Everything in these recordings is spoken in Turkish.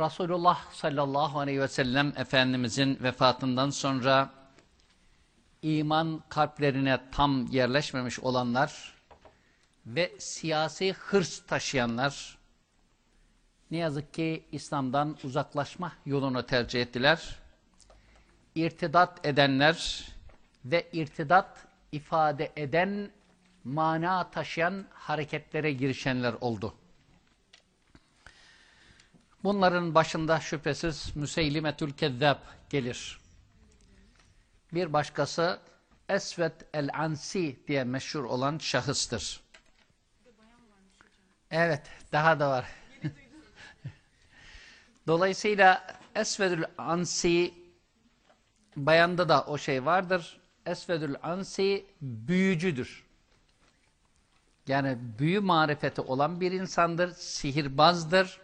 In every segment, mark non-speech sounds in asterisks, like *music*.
Resulullah sallallahu aleyhi ve sellem Efendimizin vefatından sonra iman kalplerine tam yerleşmemiş olanlar ve siyasi hırs taşıyanlar ne yazık ki İslam'dan uzaklaşma yolunu tercih ettiler. İrtidat edenler ve irtidat ifade eden, mana taşıyan hareketlere girişenler oldu. Bunların başında şüphesiz Müseylimetül Kezzab gelir. Bir başkası Esved el-Ansi diye meşhur olan şahıstır. Evet, daha da var. *laughs* Dolayısıyla Esvedül Ansi bayanda da o şey vardır. Esvedül Ansi büyücüdür. Yani büyü marifeti olan bir insandır, sihirbazdır.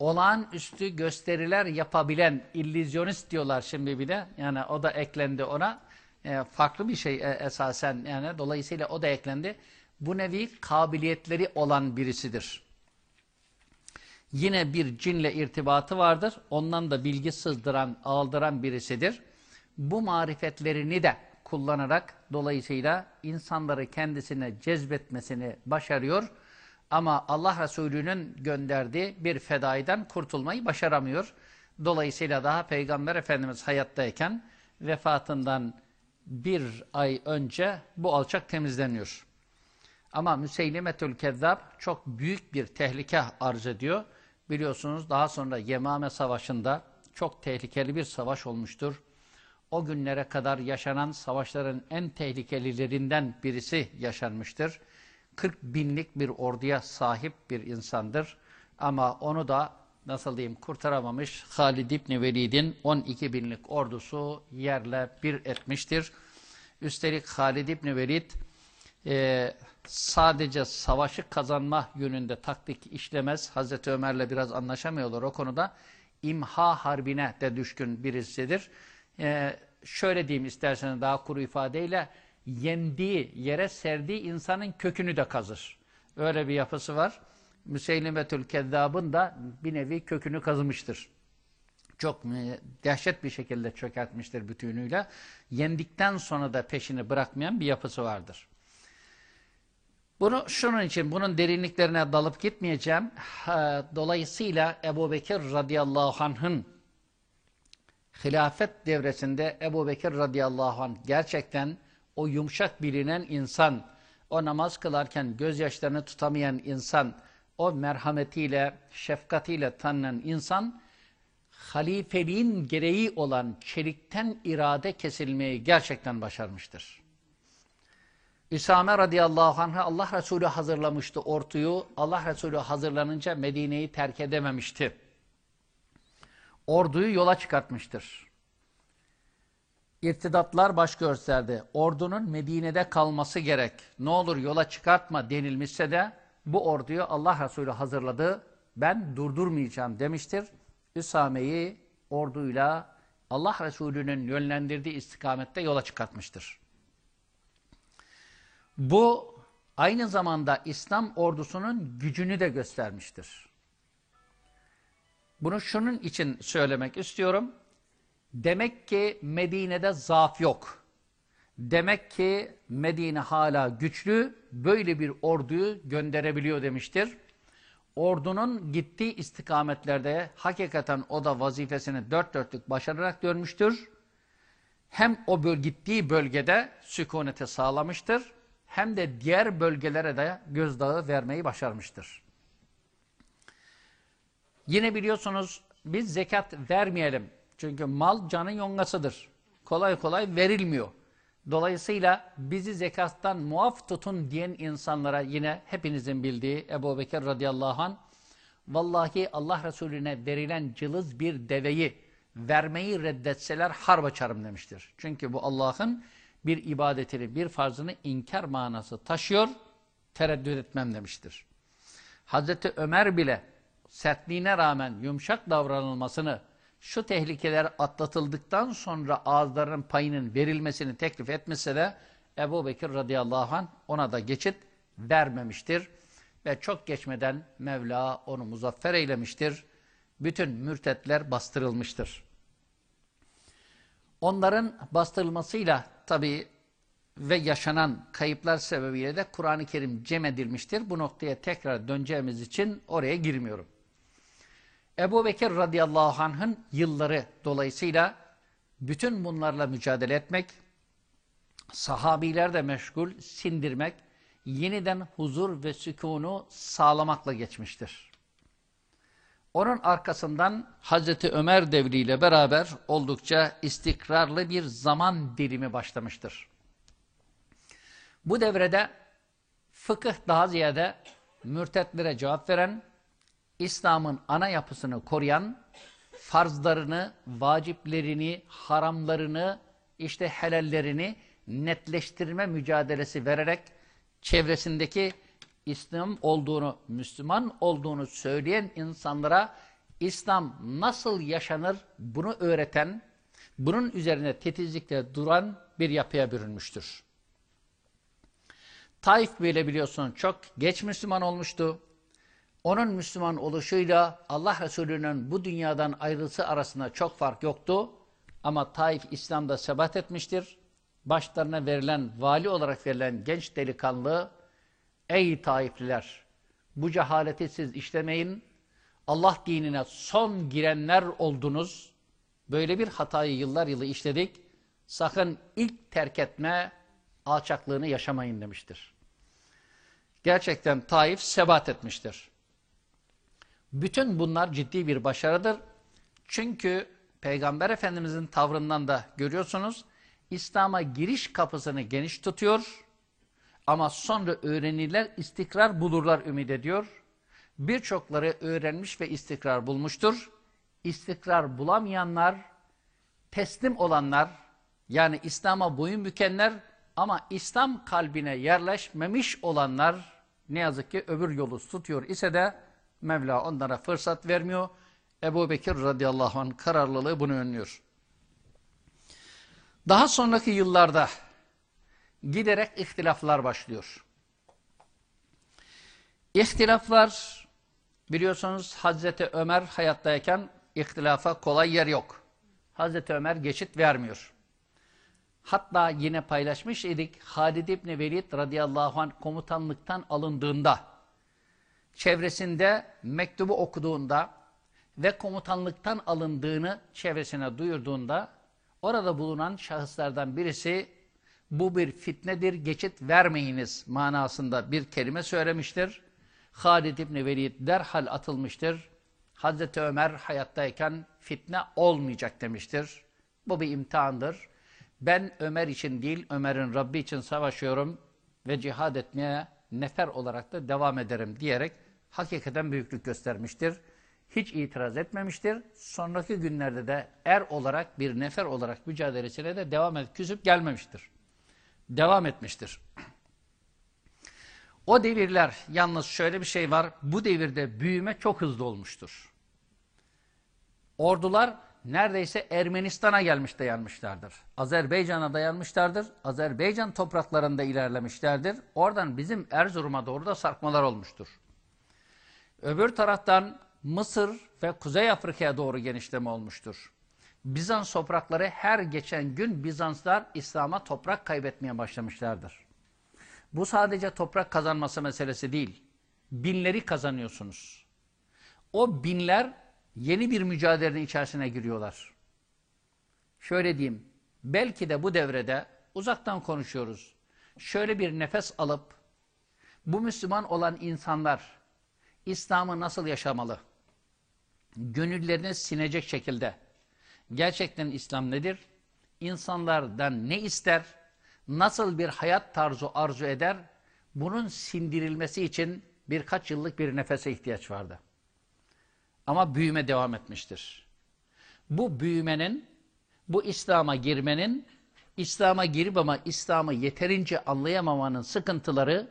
Olağanüstü gösteriler yapabilen, illüzyonist diyorlar şimdi bir de. Yani o da eklendi ona. E, farklı bir şey e, esasen yani. Dolayısıyla o da eklendi. Bu nevi kabiliyetleri olan birisidir. Yine bir cinle irtibatı vardır. Ondan da bilgi sızdıran, aldıran birisidir. Bu marifetlerini de kullanarak dolayısıyla insanları kendisine cezbetmesini başarıyor. Ama Allah Resulü'nün gönderdiği bir fedaiden kurtulmayı başaramıyor. Dolayısıyla daha Peygamber Efendimiz hayattayken vefatından bir ay önce bu alçak temizleniyor. Ama Müseylimetül Kezzab çok büyük bir tehlike arz ediyor. Biliyorsunuz daha sonra Yemame Savaşı'nda çok tehlikeli bir savaş olmuştur. O günlere kadar yaşanan savaşların en tehlikelilerinden birisi yaşanmıştır. 40 binlik bir orduya sahip bir insandır. Ama onu da nasıl diyeyim kurtaramamış Halid İbni Velid'in 12 binlik ordusu yerle bir etmiştir. Üstelik Halid İbni Velid e, sadece savaşı kazanma yönünde taktik işlemez. Hazreti Ömer'le biraz anlaşamıyorlar o konuda. İmha harbine de düşkün birisidir. Ee, şöyle diyeyim isterseniz daha kuru ifadeyle yendiği, yere serdiği insanın kökünü de kazır. Öyle bir yapısı var. Müseylimetül Kezzab'ın da bir nevi kökünü kazımıştır. Çok dehşet bir şekilde çökertmiştir bütünüyle. Yendikten sonra da peşini bırakmayan bir yapısı vardır. Bunu şunun için, bunun derinliklerine dalıp gitmeyeceğim. Dolayısıyla Ebu Bekir radıyallahu anh'ın hilafet devresinde Ebu Bekir radıyallahu anh gerçekten o yumuşak bilinen insan, o namaz kılarken gözyaşlarını tutamayan insan, o merhametiyle, şefkatiyle tanınan insan, halifeliğin gereği olan çelikten irade kesilmeyi gerçekten başarmıştır. Üsame radıyallahu anh'a Allah Resulü hazırlamıştı ortuyu. Allah Resulü hazırlanınca Medine'yi terk edememişti. Orduyu yola çıkartmıştır. İrtidatlar baş gösterdi. Ordunun Medine'de kalması gerek. Ne olur yola çıkartma denilmişse de bu orduyu Allah Resulü hazırladı. Ben durdurmayacağım demiştir. Üsame'yi orduyla Allah Resulü'nün yönlendirdiği istikamette yola çıkartmıştır. Bu aynı zamanda İslam ordusunun gücünü de göstermiştir. Bunu şunun için söylemek istiyorum. Demek ki Medine'de zaaf yok. Demek ki Medine hala güçlü, böyle bir orduyu gönderebiliyor demiştir. Ordunun gittiği istikametlerde hakikaten o da vazifesini dört dörtlük başararak dönmüştür. Hem o böl gittiği bölgede sükunete sağlamıştır hem de diğer bölgelere de gözdağı vermeyi başarmıştır. Yine biliyorsunuz biz zekat vermeyelim. Çünkü mal canın yongasıdır. Kolay kolay verilmiyor. Dolayısıyla bizi zekattan muaf tutun diyen insanlara yine hepinizin bildiği Ebu Bekir radıyallahu anh vallahi Allah Resulüne verilen cılız bir deveyi vermeyi reddetseler harp açarım demiştir. Çünkü bu Allah'ın bir ibadetini, bir farzını inkar manası taşıyor, tereddüt etmem demiştir. Hazreti Ömer bile sertliğine rağmen yumuşak davranılmasını, şu tehlikeler atlatıldıktan sonra ağızlarının payının verilmesini teklif etmese de Ebu Bekir radıyallahu anh ona da geçit vermemiştir. Ve çok geçmeden Mevla onu muzaffer eylemiştir. bütün mürtetler bastırılmıştır. Onların bastırılmasıyla tabi ve yaşanan kayıplar sebebiyle de Kur'an-ı Kerim cem edilmiştir. Bu noktaya tekrar döneceğimiz için oraya girmiyorum. Ebu Bekir radıyallahu anh'ın yılları dolayısıyla bütün bunlarla mücadele etmek, sahabiler de meşgul, sindirmek, yeniden huzur ve sükunu sağlamakla geçmiştir. Onun arkasından Hazreti Ömer devriyle beraber oldukça istikrarlı bir zaman dilimi başlamıştır. Bu devrede fıkıh daha ziyade mürtetlere cevap veren, İslam'ın ana yapısını koruyan, farzlarını, vaciplerini, haramlarını, işte helallerini netleştirme mücadelesi vererek çevresindeki İslam olduğunu, Müslüman olduğunu söyleyen insanlara İslam nasıl yaşanır bunu öğreten, bunun üzerine titizlikle duran bir yapıya bürünmüştür. Taif böyle biliyorsun çok geç Müslüman olmuştu. Onun Müslüman oluşuyla Allah Resulü'nün bu dünyadan ayrılısı arasında çok fark yoktu. Ama Taif İslam'da sebat etmiştir. Başlarına verilen, vali olarak verilen genç delikanlı, ey Taifliler, bu cehaleti siz işlemeyin, Allah dinine son girenler oldunuz, böyle bir hatayı yıllar yılı işledik, sakın ilk terk etme alçaklığını yaşamayın demiştir. Gerçekten Taif sebat etmiştir. Bütün bunlar ciddi bir başarıdır. Çünkü Peygamber Efendimizin tavrından da görüyorsunuz, İslam'a giriş kapısını geniş tutuyor ama sonra öğrenirler, istikrar bulurlar ümit ediyor. Birçokları öğrenmiş ve istikrar bulmuştur. İstikrar bulamayanlar, teslim olanlar, yani İslam'a boyun bükenler ama İslam kalbine yerleşmemiş olanlar ne yazık ki öbür yolu tutuyor ise de Mevla onlara fırsat vermiyor. Ebu Bekir radıyallahu anh kararlılığı bunu önlüyor. Daha sonraki yıllarda giderek ihtilaflar başlıyor. İhtilaflar biliyorsunuz Hazreti Ömer hayattayken ihtilafa kolay yer yok. Hazreti Ömer geçit vermiyor. Hatta yine paylaşmış idik Halid İbni Velid radıyallahu anh komutanlıktan alındığında çevresinde mektubu okuduğunda ve komutanlıktan alındığını çevresine duyurduğunda orada bulunan şahıslardan birisi bu bir fitnedir, geçit vermeyiniz manasında bir kelime söylemiştir. Halid İbni Velid derhal atılmıştır. Hazreti Ömer hayattayken fitne olmayacak demiştir. Bu bir imtihandır. Ben Ömer için değil, Ömer'in Rabbi için savaşıyorum ve cihad etmeye nefer olarak da devam ederim diyerek hakikaten büyüklük göstermiştir. Hiç itiraz etmemiştir. Sonraki günlerde de er olarak bir nefer olarak mücadelesine de devam edip küsüp gelmemiştir. Devam etmiştir. O devirler yalnız şöyle bir şey var. Bu devirde büyüme çok hızlı olmuştur. Ordular neredeyse Ermenistan'a gelmiş dayanmışlardır. Azerbaycan'a dayanmışlardır. Azerbaycan topraklarında ilerlemişlerdir. Oradan bizim Erzurum'a doğru da sarkmalar olmuştur. Öbür taraftan Mısır ve Kuzey Afrika'ya doğru genişleme olmuştur. Bizans toprakları her geçen gün Bizanslar İslam'a toprak kaybetmeye başlamışlardır. Bu sadece toprak kazanması meselesi değil. Binleri kazanıyorsunuz. O binler yeni bir mücadelenin içerisine giriyorlar. Şöyle diyeyim, belki de bu devrede uzaktan konuşuyoruz. Şöyle bir nefes alıp bu Müslüman olan insanlar İslam'ı nasıl yaşamalı? Gönüllerini sinecek şekilde. Gerçekten İslam nedir? İnsanlardan ne ister? Nasıl bir hayat tarzı arzu eder? Bunun sindirilmesi için birkaç yıllık bir nefese ihtiyaç vardı. Ama büyüme devam etmiştir. Bu büyümenin, bu İslam'a girmenin, İslam'a girip ama İslam'ı yeterince anlayamamanın sıkıntıları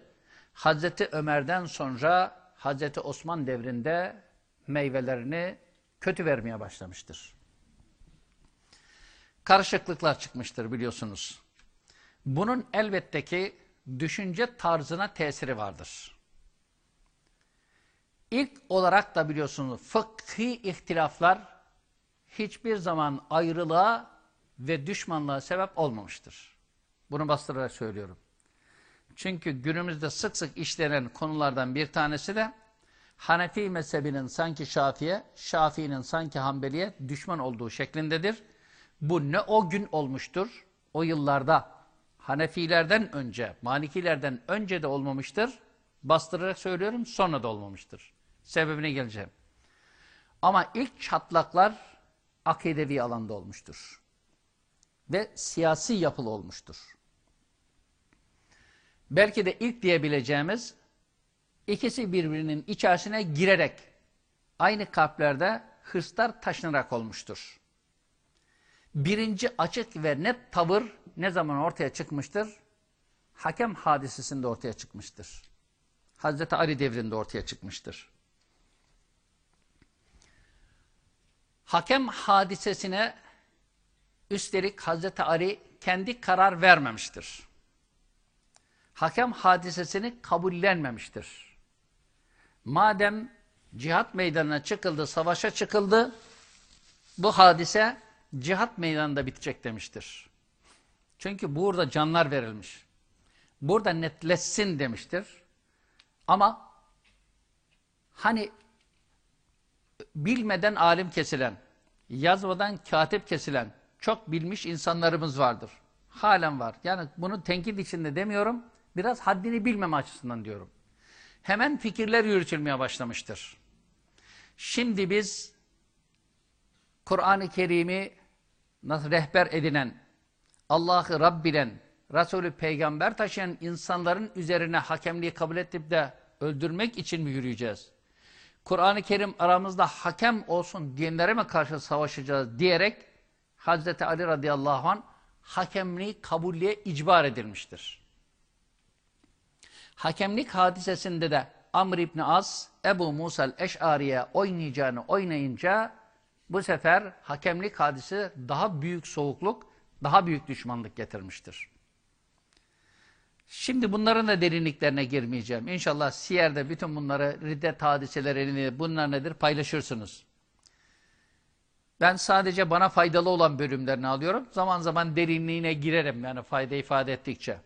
Hazreti Ömer'den sonra Hazreti Osman devrinde meyvelerini kötü vermeye başlamıştır. Karışıklıklar çıkmıştır biliyorsunuz. Bunun elbette ki düşünce tarzına tesiri vardır. İlk olarak da biliyorsunuz fıkhi ihtilaflar hiçbir zaman ayrılığa ve düşmanlığa sebep olmamıştır. Bunu bastırarak söylüyorum. Çünkü günümüzde sık sık işlenen konulardan bir tanesi de Hanefi mezhebinin sanki Şafi'ye, Şafii'nin sanki Hanbeli'ye düşman olduğu şeklindedir. Bu ne o gün olmuştur, o yıllarda Hanefilerden önce, Malikilerden önce de olmamıştır. Bastırarak söylüyorum, sonra da olmamıştır. Sebebine geleceğim. Ama ilk çatlaklar akidevi alanda olmuştur. Ve siyasi yapılı olmuştur. Belki de ilk diyebileceğimiz ikisi birbirinin içerisine girerek aynı kalplerde hırslar taşınarak olmuştur. Birinci açık ve net tavır ne zaman ortaya çıkmıştır? Hakem hadisesinde ortaya çıkmıştır. Hazreti Ali devrinde ortaya çıkmıştır. Hakem hadisesine üstelik Hazreti Ali kendi karar vermemiştir. Hakem hadisesini kabullenmemiştir. Madem cihat meydanına çıkıldı, savaşa çıkıldı, bu hadise cihat meydanında bitecek demiştir. Çünkü burada canlar verilmiş. Burada netleşsin demiştir. Ama hani bilmeden alim kesilen, yazmadan katip kesilen çok bilmiş insanlarımız vardır. Halen var. Yani bunu tenkit içinde demiyorum. Biraz haddini bilmeme açısından diyorum. Hemen fikirler yürütülmeye başlamıştır. Şimdi biz Kur'an-ı Kerim'i nasıl rehber edinen, Allah'ı Rab bilen, Resulü peygamber taşıyan insanların üzerine hakemliği kabul edip de öldürmek için mi yürüyeceğiz? Kur'an-ı Kerim aramızda hakem olsun diyenlere mi karşı savaşacağız diyerek Hazreti Ali radıyallahu anh hakemliği kabulliğe icbar edilmiştir. Hakemlik hadisesinde de Amr İbni Az, Ebu Musa'l Eş'ariye oynayacağını oynayınca bu sefer hakemlik hadisi daha büyük soğukluk, daha büyük düşmanlık getirmiştir. Şimdi bunların da derinliklerine girmeyeceğim. İnşallah Siyer'de bütün bunları, riddet hadiselerini, bunlar nedir paylaşırsınız. Ben sadece bana faydalı olan bölümlerini alıyorum. Zaman zaman derinliğine girerim yani fayda ifade ettikçe.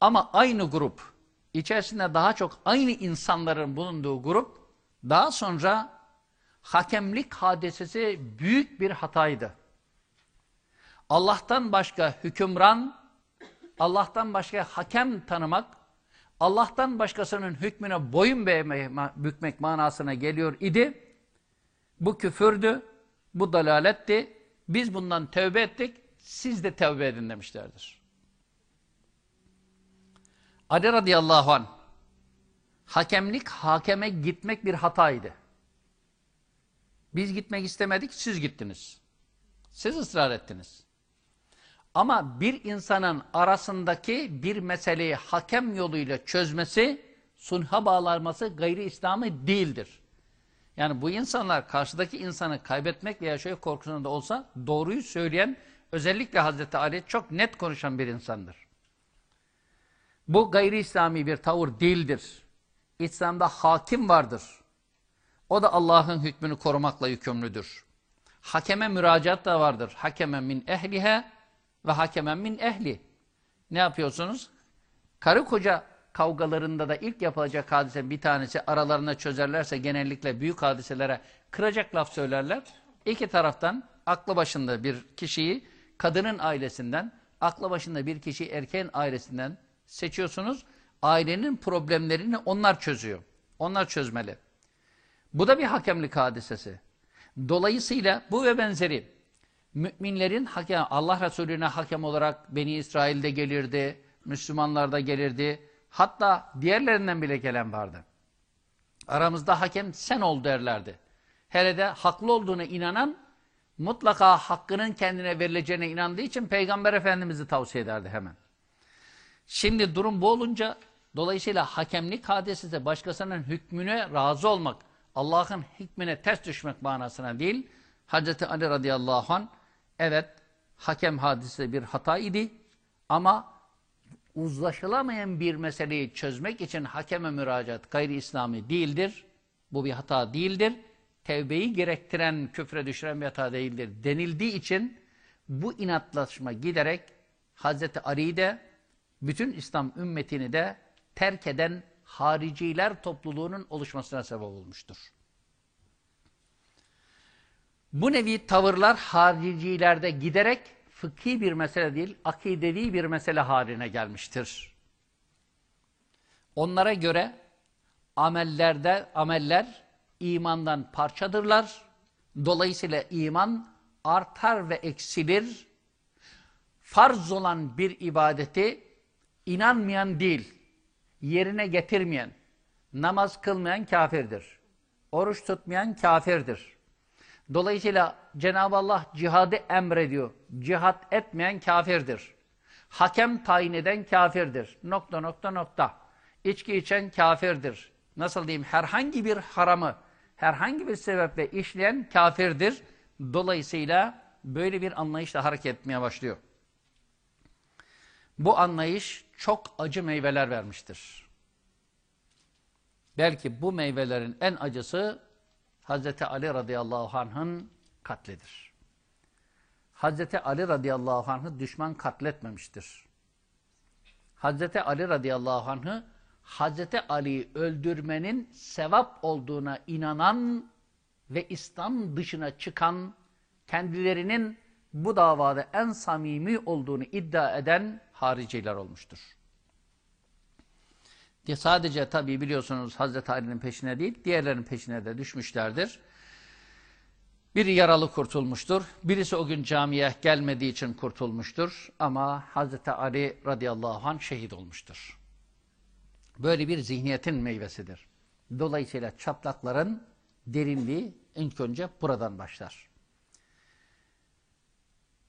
Ama aynı grup, içerisinde daha çok aynı insanların bulunduğu grup, daha sonra hakemlik hadisesi büyük bir hataydı. Allah'tan başka hükümran, Allah'tan başka hakem tanımak, Allah'tan başkasının hükmüne boyun bükmek manasına geliyor idi. Bu küfürdü, bu dalaletti. Biz bundan tövbe ettik, siz de tövbe edin demişlerdir. Ali radıyallahu anh, hakemlik, hakeme gitmek bir hataydı. Biz gitmek istemedik, siz gittiniz. Siz ısrar ettiniz. Ama bir insanın arasındaki bir meseleyi hakem yoluyla çözmesi, sunha bağlanması gayri İslami değildir. Yani bu insanlar karşıdaki insanı kaybetmek veya şöyle korkusunda olsa doğruyu söyleyen, özellikle Hazreti Ali çok net konuşan bir insandır. Bu gayri İslami bir tavır değildir. İslam'da hakim vardır. O da Allah'ın hükmünü korumakla yükümlüdür. Hakeme müracaat da vardır. Hakeme min ehlihe ve hakemen min ehli. Ne yapıyorsunuz? Karı koca kavgalarında da ilk yapılacak hadise bir tanesi aralarında çözerlerse genellikle büyük hadiselere kıracak laf söylerler. İki taraftan aklı başında bir kişiyi kadının ailesinden, aklı başında bir kişiyi erkeğin ailesinden seçiyorsunuz. Ailenin problemlerini onlar çözüyor. Onlar çözmeli. Bu da bir hakemlik hadisesi. Dolayısıyla bu ve benzeri müminlerin hakem, Allah Resulüne hakem olarak Beni İsrail'de gelirdi, Müslümanlar da gelirdi. Hatta diğerlerinden bile gelen vardı. Aramızda hakem sen ol derlerdi. Hele de haklı olduğuna inanan mutlaka hakkının kendine verileceğine inandığı için Peygamber Efendimiz'i tavsiye ederdi hemen. Şimdi durum bu olunca dolayısıyla hakemlik hadisesi de başkasının hükmüne razı olmak, Allah'ın hükmüne ters düşmek manasına değil, Hazreti Ali radıyallahu anh evet hakem hadise bir hata idi ama uzlaşılamayan bir meseleyi çözmek için hakeme müracaat gayri İslami değildir. Bu bir hata değildir. Tevbeyi gerektiren, küfre düşüren bir hata değildir. Denildiği için bu inatlaşma giderek Hazreti Ali'yi de bütün İslam ümmetini de terk eden hariciler topluluğunun oluşmasına sebep olmuştur. Bu nevi tavırlar haricilerde giderek fıkhi bir mesele değil, akidevi bir mesele haline gelmiştir. Onlara göre amellerde ameller imandan parçadırlar. Dolayısıyla iman artar ve eksilir. Farz olan bir ibadeti inanmayan değil, yerine getirmeyen, namaz kılmayan kafirdir. Oruç tutmayan kafirdir. Dolayısıyla Cenab-ı Allah cihadı emrediyor. Cihat etmeyen kafirdir. Hakem tayin eden kafirdir. Nokta nokta nokta. İçki içen kafirdir. Nasıl diyeyim? Herhangi bir haramı, herhangi bir sebeple işleyen kafirdir. Dolayısıyla böyle bir anlayışla hareket etmeye başlıyor. Bu anlayış çok acı meyveler vermiştir. Belki bu meyvelerin en acısı Hazreti Ali radıyallahu anh'ın katlidir. Hazreti Ali radıyallahu anh'ı düşman katletmemiştir. Hazreti Ali radıyallahu anh'ı Hazreti Ali'yi öldürmenin sevap olduğuna inanan ve İslam dışına çıkan, kendilerinin bu davada en samimi olduğunu iddia eden hariciler olmuştur. Sadece tabi biliyorsunuz Hazreti Ali'nin peşine değil, diğerlerinin peşine de düşmüşlerdir. Biri yaralı kurtulmuştur. Birisi o gün camiye gelmediği için kurtulmuştur. Ama Hazreti Ali radıyallahu anh şehit olmuştur. Böyle bir zihniyetin meyvesidir. Dolayısıyla çatlakların derinliği ilk önce buradan başlar.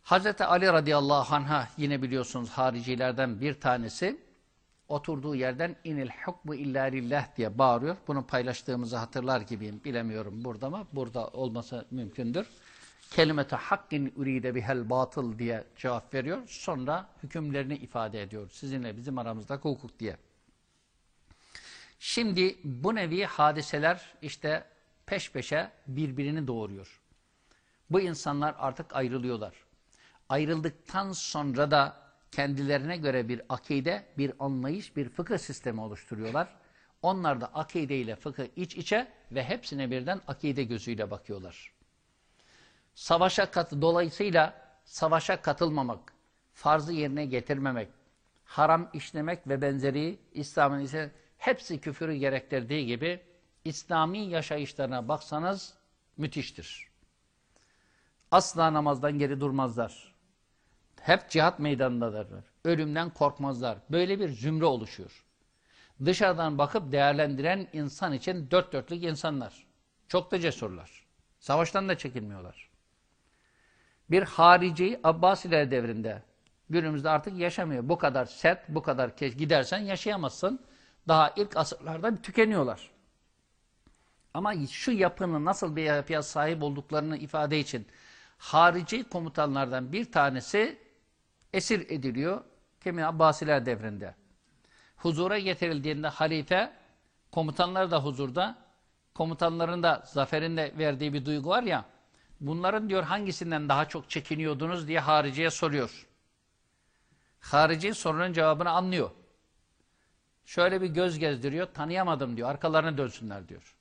Hazreti Ali radıyallahu anh'a yine biliyorsunuz haricilerden bir tanesi oturduğu yerden inil hukmu illa lillah diye bağırıyor. Bunu paylaştığımızı hatırlar gibiyim. Bilemiyorum burada mı? Burada olması mümkündür. Kelimete hakkin üride bihel batıl diye cevap veriyor. Sonra hükümlerini ifade ediyor. Sizinle bizim aramızdaki hukuk diye. Şimdi bu nevi hadiseler işte peş peşe birbirini doğuruyor. Bu insanlar artık ayrılıyorlar. Ayrıldıktan sonra da kendilerine göre bir akide, bir anlayış, bir fıkıh sistemi oluşturuyorlar. Onlar da akide ile fıkıh iç içe ve hepsine birden akide gözüyle bakıyorlar. Savaşa kat dolayısıyla savaşa katılmamak, farzı yerine getirmemek, haram işlemek ve benzeri İslam'ın ise hepsi küfürü gerektirdiği gibi İslami yaşayışlarına baksanız müthiştir. Asla namazdan geri durmazlar. Hep cihat meydanındadırlar. Ölümden korkmazlar. Böyle bir zümre oluşuyor. Dışarıdan bakıp değerlendiren insan için dört dörtlük insanlar. Çok da cesurlar. Savaştan da çekinmiyorlar. Bir harici Abbasiler devrinde günümüzde artık yaşamıyor. Bu kadar sert, bu kadar keş gidersen yaşayamazsın. Daha ilk asırlarda tükeniyorlar. Ama şu yapının nasıl bir yapıya sahip olduklarını ifade için harici komutanlardan bir tanesi esir ediliyor. Kimi Abbasiler devrinde. Huzura getirildiğinde halife komutanlar da huzurda komutanların da zaferinde verdiği bir duygu var ya bunların diyor hangisinden daha çok çekiniyordunuz diye hariciye soruyor. Harici sorunun cevabını anlıyor. Şöyle bir göz gezdiriyor tanıyamadım diyor arkalarına dönsünler diyor.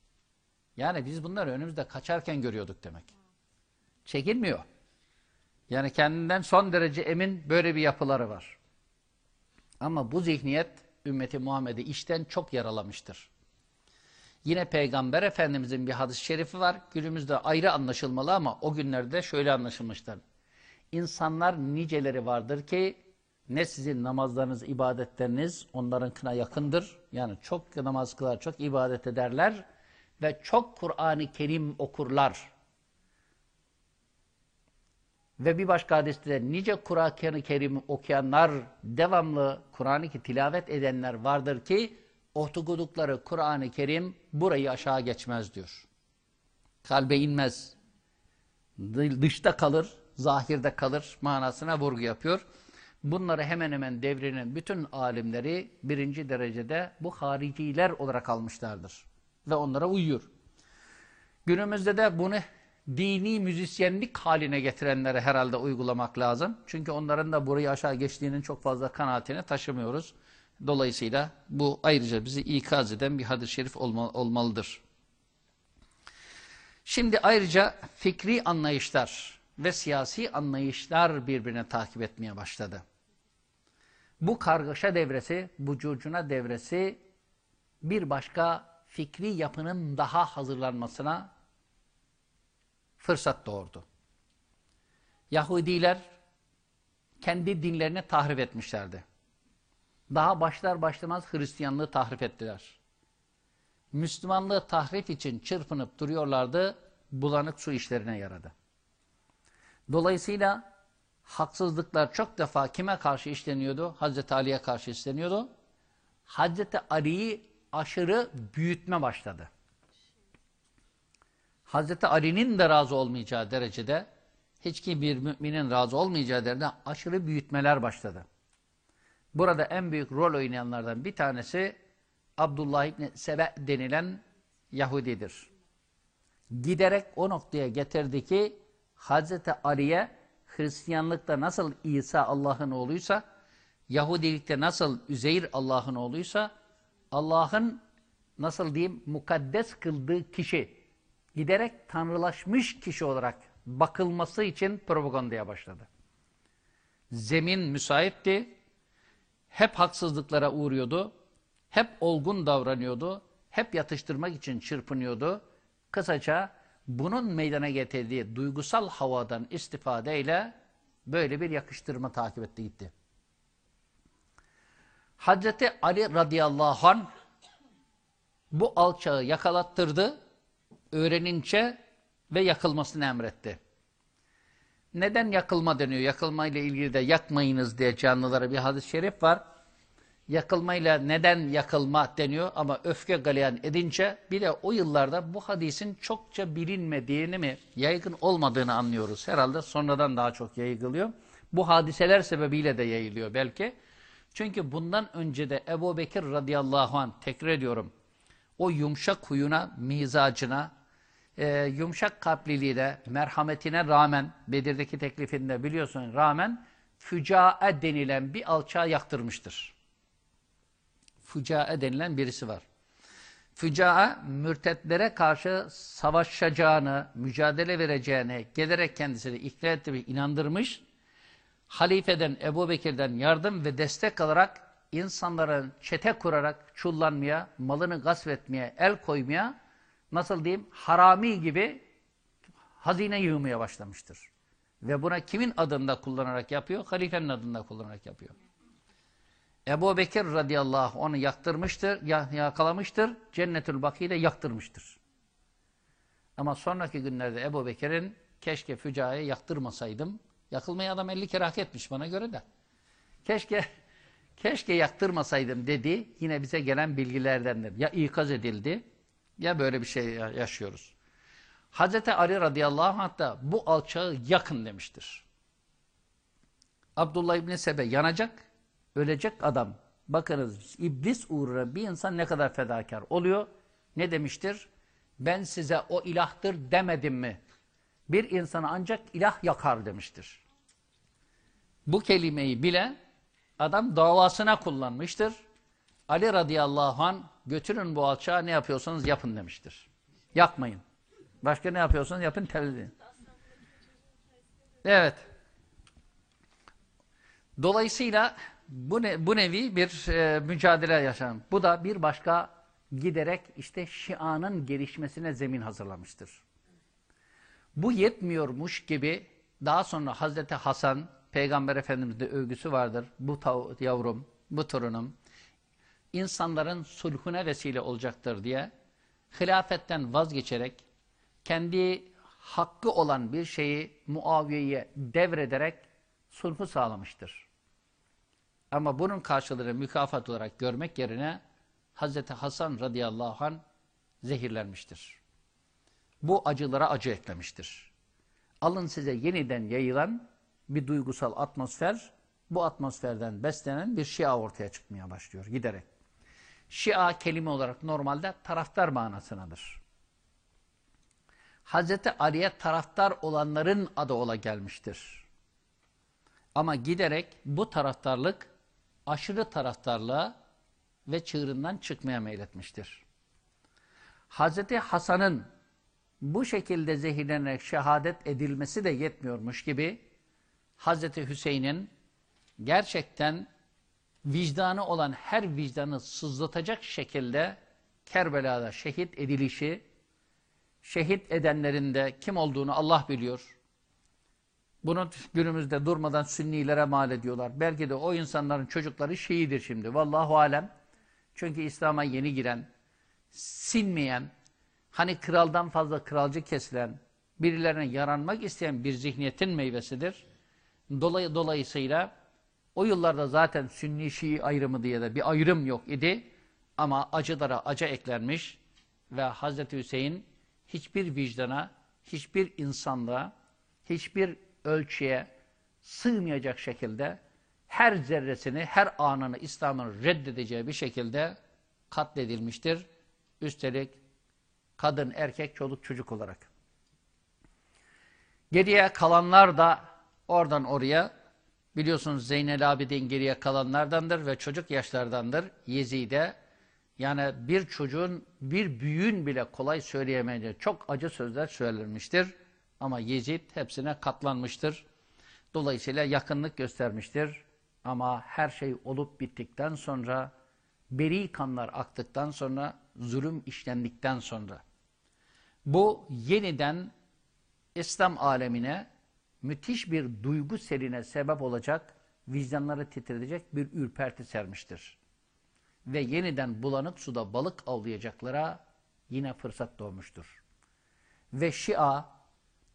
Yani biz bunları önümüzde kaçarken görüyorduk demek. Çekinmiyor. Yani kendinden son derece emin böyle bir yapıları var. Ama bu zihniyet ümmeti Muhammed'i içten çok yaralamıştır. Yine Peygamber Efendimizin bir hadis-i şerifi var. Günümüzde ayrı anlaşılmalı ama o günlerde şöyle anlaşılmışlar. İnsanlar niceleri vardır ki ne sizin namazlarınız, ibadetleriniz onlarınkına yakındır. Yani çok namaz kılar, çok ibadet ederler ve çok Kur'an-ı Kerim okurlar. Ve bir başka hadiste de nice Kur'an-ı Kerim okuyanlar, devamlı Kur'an'ı tilavet edenler vardır ki okudukları Kur'an-ı Kerim burayı aşağı geçmez diyor. Kalbe inmez. Dışta kalır, zahirde kalır manasına vurgu yapıyor. Bunları hemen hemen devrinin bütün alimleri birinci derecede bu hariciler olarak almışlardır. Ve onlara uyuyor. Günümüzde de bunu dini müzisyenlik haline getirenlere herhalde uygulamak lazım. Çünkü onların da burayı aşağı geçtiğinin çok fazla kanaatini taşımıyoruz. Dolayısıyla bu ayrıca bizi ikaz eden bir hadis-i şerif olma, olmalıdır. Şimdi ayrıca fikri anlayışlar ve siyasi anlayışlar birbirine takip etmeye başladı. Bu kargaşa devresi, bu curcuna devresi bir başka fikri yapının daha hazırlanmasına fırsat doğurdu. Yahudiler kendi dinlerini tahrip etmişlerdi. Daha başlar başlamaz Hristiyanlığı tahrip ettiler. Müslümanlığı tahrip için çırpınıp duruyorlardı, bulanık su işlerine yaradı. Dolayısıyla haksızlıklar çok defa kime karşı işleniyordu? Hazreti Ali'ye karşı işleniyordu. Hazreti Ali'yi aşırı büyütme başladı. Hazreti Ali'nin de razı olmayacağı derecede, hiç ki bir müminin razı olmayacağı derecede aşırı büyütmeler başladı. Burada en büyük rol oynayanlardan bir tanesi Abdullah İbni Sebe denilen Yahudidir. Giderek o noktaya getirdi ki Hazreti Ali'ye Hristiyanlıkta nasıl İsa Allah'ın oğluysa, Yahudilikte nasıl Üzeyr Allah'ın oğluysa, Allah'ın nasıl diyeyim mukaddes kıldığı kişi, giderek tanrılaşmış kişi olarak bakılması için propagandaya başladı. Zemin müsaitti, hep haksızlıklara uğruyordu, hep olgun davranıyordu, hep yatıştırmak için çırpınıyordu. Kısaca bunun meydana getirdiği duygusal havadan istifadeyle böyle bir yakıştırma takip etti gitti. Hazreti Ali radıyallahu anh bu alçağı yakalattırdı, öğrenince ve yakılmasını emretti. Neden yakılma deniyor? Yakılma ile ilgili de yakmayınız diye canlılara bir hadis-i şerif var. Yakılmayla neden yakılma deniyor ama öfke galeyan edince bir de o yıllarda bu hadisin çokça bilinmediğini mi yaygın olmadığını anlıyoruz. Herhalde sonradan daha çok yayılıyor. Bu hadiseler sebebiyle de yayılıyor belki. Çünkü bundan önce de Ebu Bekir radıyallahu anh tekrar ediyorum o yumuşak huyuna, mizacına, e, yumuşak kalpliliğine, merhametine rağmen Bedir'deki teklifinde biliyorsun rağmen fücae denilen bir alçağı yaktırmıştır. Fücae denilen birisi var. Fücae mürtetlere karşı savaşacağını, mücadele vereceğini gelerek kendisini ikna ettiğini inandırmış. Halifeden Ebu Bekir'den yardım ve destek alarak insanların çete kurarak çullanmaya, malını gasp etmeye, el koymaya nasıl diyeyim harami gibi hazine yığmaya başlamıştır. Ve buna kimin adında kullanarak yapıyor? Halifenin adında kullanarak yapıyor. Ebu Bekir radıyallahu onu yaktırmıştır, yakalamıştır. Cennetül Baki'de yaktırmıştır. Ama sonraki günlerde Ebu Bekir'in keşke fücayı yaktırmasaydım. Yakılmayı adam 50 kere hak etmiş bana göre de. Keşke keşke yaktırmasaydım dedi. Yine bize gelen bilgilerdendir. Ya ikaz edildi ya böyle bir şey yaşıyoruz. Hazreti Ali radıyallahu anh da bu alçağı yakın demiştir. Abdullah İbni Sebe yanacak, ölecek adam. Bakınız iblis uğruna bir insan ne kadar fedakar oluyor. Ne demiştir? Ben size o ilahtır demedim mi? Bir insanı ancak ilah yakar demiştir. Bu kelimeyi bile adam davasına kullanmıştır. Ali radıyallahu an götürün bu alçağı ne yapıyorsanız yapın demiştir. Yapmayın. Başka ne yapıyorsanız yapın temizleyin. Evet. Dolayısıyla bu, ne, bu nevi bir e, mücadele yaşanır. Bu da bir başka giderek işte Şia'nın gelişmesine zemin hazırlamıştır. Bu yetmiyormuş gibi daha sonra Hazreti Hasan, Peygamber Efendimiz'de övgüsü vardır. Bu yavrum, bu torunum insanların sulhuna vesile olacaktır diye hilafetten vazgeçerek kendi hakkı olan bir şeyi Muaviye'ye devrederek sulhu sağlamıştır. Ama bunun karşılığını mükafat olarak görmek yerine Hazreti Hasan radıyallahu an zehirlenmiştir. Bu acılara acı eklemiştir. Alın size yeniden yayılan bir duygusal atmosfer, bu atmosferden beslenen bir şia ortaya çıkmaya başlıyor giderek. Şia kelime olarak normalde taraftar manasınadır. Hazreti Ali'ye taraftar olanların adı ola gelmiştir. Ama giderek bu taraftarlık aşırı taraftarlığa ve çığırından çıkmaya meyletmiştir. Hazreti Hasan'ın bu şekilde zehirlenerek şehadet edilmesi de yetmiyormuş gibi Hazreti Hüseyin'in gerçekten vicdanı olan her vicdanı sızlatacak şekilde Kerbela'da şehit edilişi, şehit edenlerin de kim olduğunu Allah biliyor. Bunu günümüzde durmadan sünnilere mal ediyorlar. Belki de o insanların çocukları Şii'dir şimdi. Vallahu alem. Çünkü İslam'a yeni giren, sinmeyen, hani kraldan fazla kralcı kesilen, birilerine yaranmak isteyen bir zihniyetin meyvesidir. Dolay dolayısıyla o yıllarda zaten Sünni Şii ayrımı diye de bir ayrım yok idi. Ama acılara acı eklenmiş ve Hazreti Hüseyin hiçbir vicdana, hiçbir insanlığa, hiçbir ölçüye sığmayacak şekilde her zerresini, her anını İslam'ın reddedeceği bir şekilde katledilmiştir. Üstelik kadın, erkek, çoluk, çocuk olarak. Geriye kalanlar da oradan oraya biliyorsunuz Zeynel Abidin geriye kalanlardandır ve çocuk yaşlardandır. Yezide yani bir çocuğun, bir büyüğün bile kolay söyleyemeyeceği çok acı sözler söylenmiştir. Ama Yezid hepsine katlanmıştır. Dolayısıyla yakınlık göstermiştir. Ama her şey olup bittikten sonra, beri kanlar aktıktan sonra, zulüm işlendikten sonra, bu yeniden İslam alemine müthiş bir duygu serine sebep olacak, vicdanları titredecek bir ürperti sermiştir. Ve yeniden bulanık suda balık avlayacaklara yine fırsat doğmuştur. Ve Şia,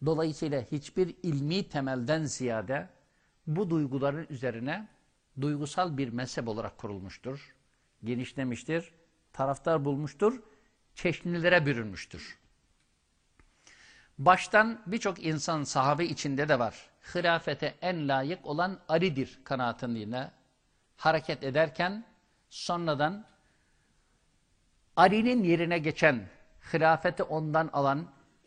dolayısıyla hiçbir ilmi temelden ziyade bu duyguların üzerine duygusal bir mezhep olarak kurulmuştur. Genişlemiştir, taraftar bulmuştur, çeşnilere bürünmüştür. Baştan birçok insan sahabe içinde de var. Hilafete en layık olan Ali'dir kanaatinde hareket ederken sonradan Ali'nin yerine geçen, hilafeti ondan alan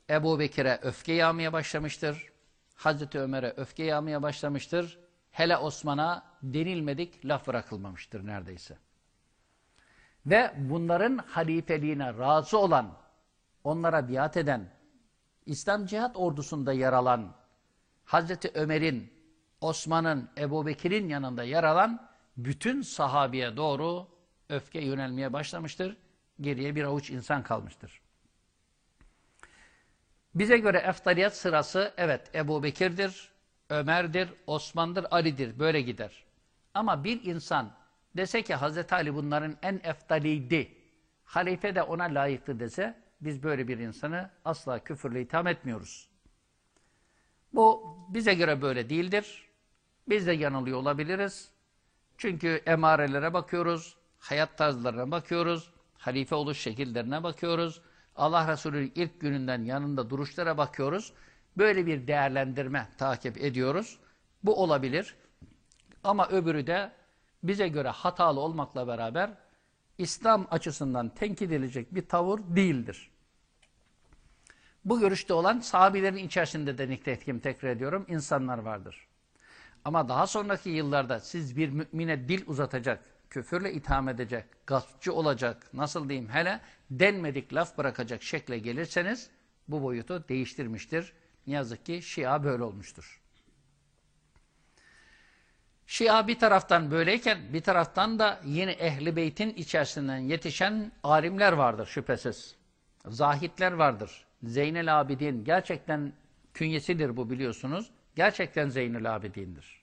Ebu Bekir'e öfke yağmaya başlamıştır. Hazreti Ömer'e öfke yağmaya başlamıştır. Hele Osman'a denilmedik laf bırakılmamıştır neredeyse. Ve bunların halifeliğine razı olan, onlara biat eden, İslam cihat ordusunda yer alan, Hazreti Ömer'in, Osman'ın, Ebu Bekir'in yanında yer alan bütün sahabiye doğru öfke yönelmeye başlamıştır. Geriye bir avuç insan kalmıştır. Bize göre eftaliyet sırası evet Ebu Bekir'dir, Ömer'dir, Osman'dır, Ali'dir. Böyle gider. Ama bir insan dese ki Hazreti Ali bunların en eftaliydi, halife de ona layıktı dese biz böyle bir insanı asla küfürle itham etmiyoruz. Bu bize göre böyle değildir. Biz de yanılıyor olabiliriz. Çünkü emarelere bakıyoruz, hayat tarzlarına bakıyoruz, halife oluş şekillerine bakıyoruz. Allah Resulü'nün ilk gününden yanında duruşlara bakıyoruz. Böyle bir değerlendirme takip ediyoruz. Bu olabilir. Ama öbürü de bize göre hatalı olmakla beraber İslam açısından tenkit edilecek bir tavır değildir. Bu görüşte olan sahabilerin içerisinde de nitekim tekrar ediyorum insanlar vardır. Ama daha sonraki yıllarda siz bir mümine dil uzatacak, küfürle itham edecek, gaspçı olacak, nasıl diyeyim hele denmedik laf bırakacak şekle gelirseniz bu boyutu değiştirmiştir. Ne yazık ki Şia böyle olmuştur. Şia bir taraftan böyleyken bir taraftan da yeni ehli beytin içerisinden yetişen alimler vardır şüphesiz. Zahitler vardır. Zeynel Abidin gerçekten künyesidir bu biliyorsunuz. Gerçekten Zeynel Abidin'dir.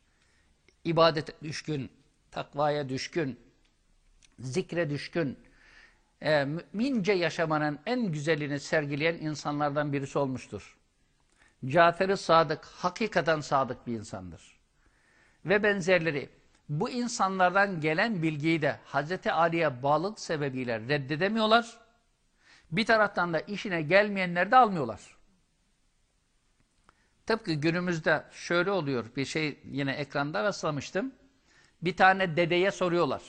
İbadet düşkün, takvaya düşkün, zikre düşkün, e, mümince yaşamanın en güzelini sergileyen insanlardan birisi olmuştur. Cafer-i Sadık hakikaten sadık bir insandır. Ve benzerleri bu insanlardan gelen bilgiyi de Hz. Ali'ye bağlılık sebebiyle reddedemiyorlar. Bir taraftan da işine gelmeyenleri de almıyorlar. Tıpkı günümüzde şöyle oluyor. Bir şey yine ekranda rastlamıştım. Bir tane dedeye soruyorlar.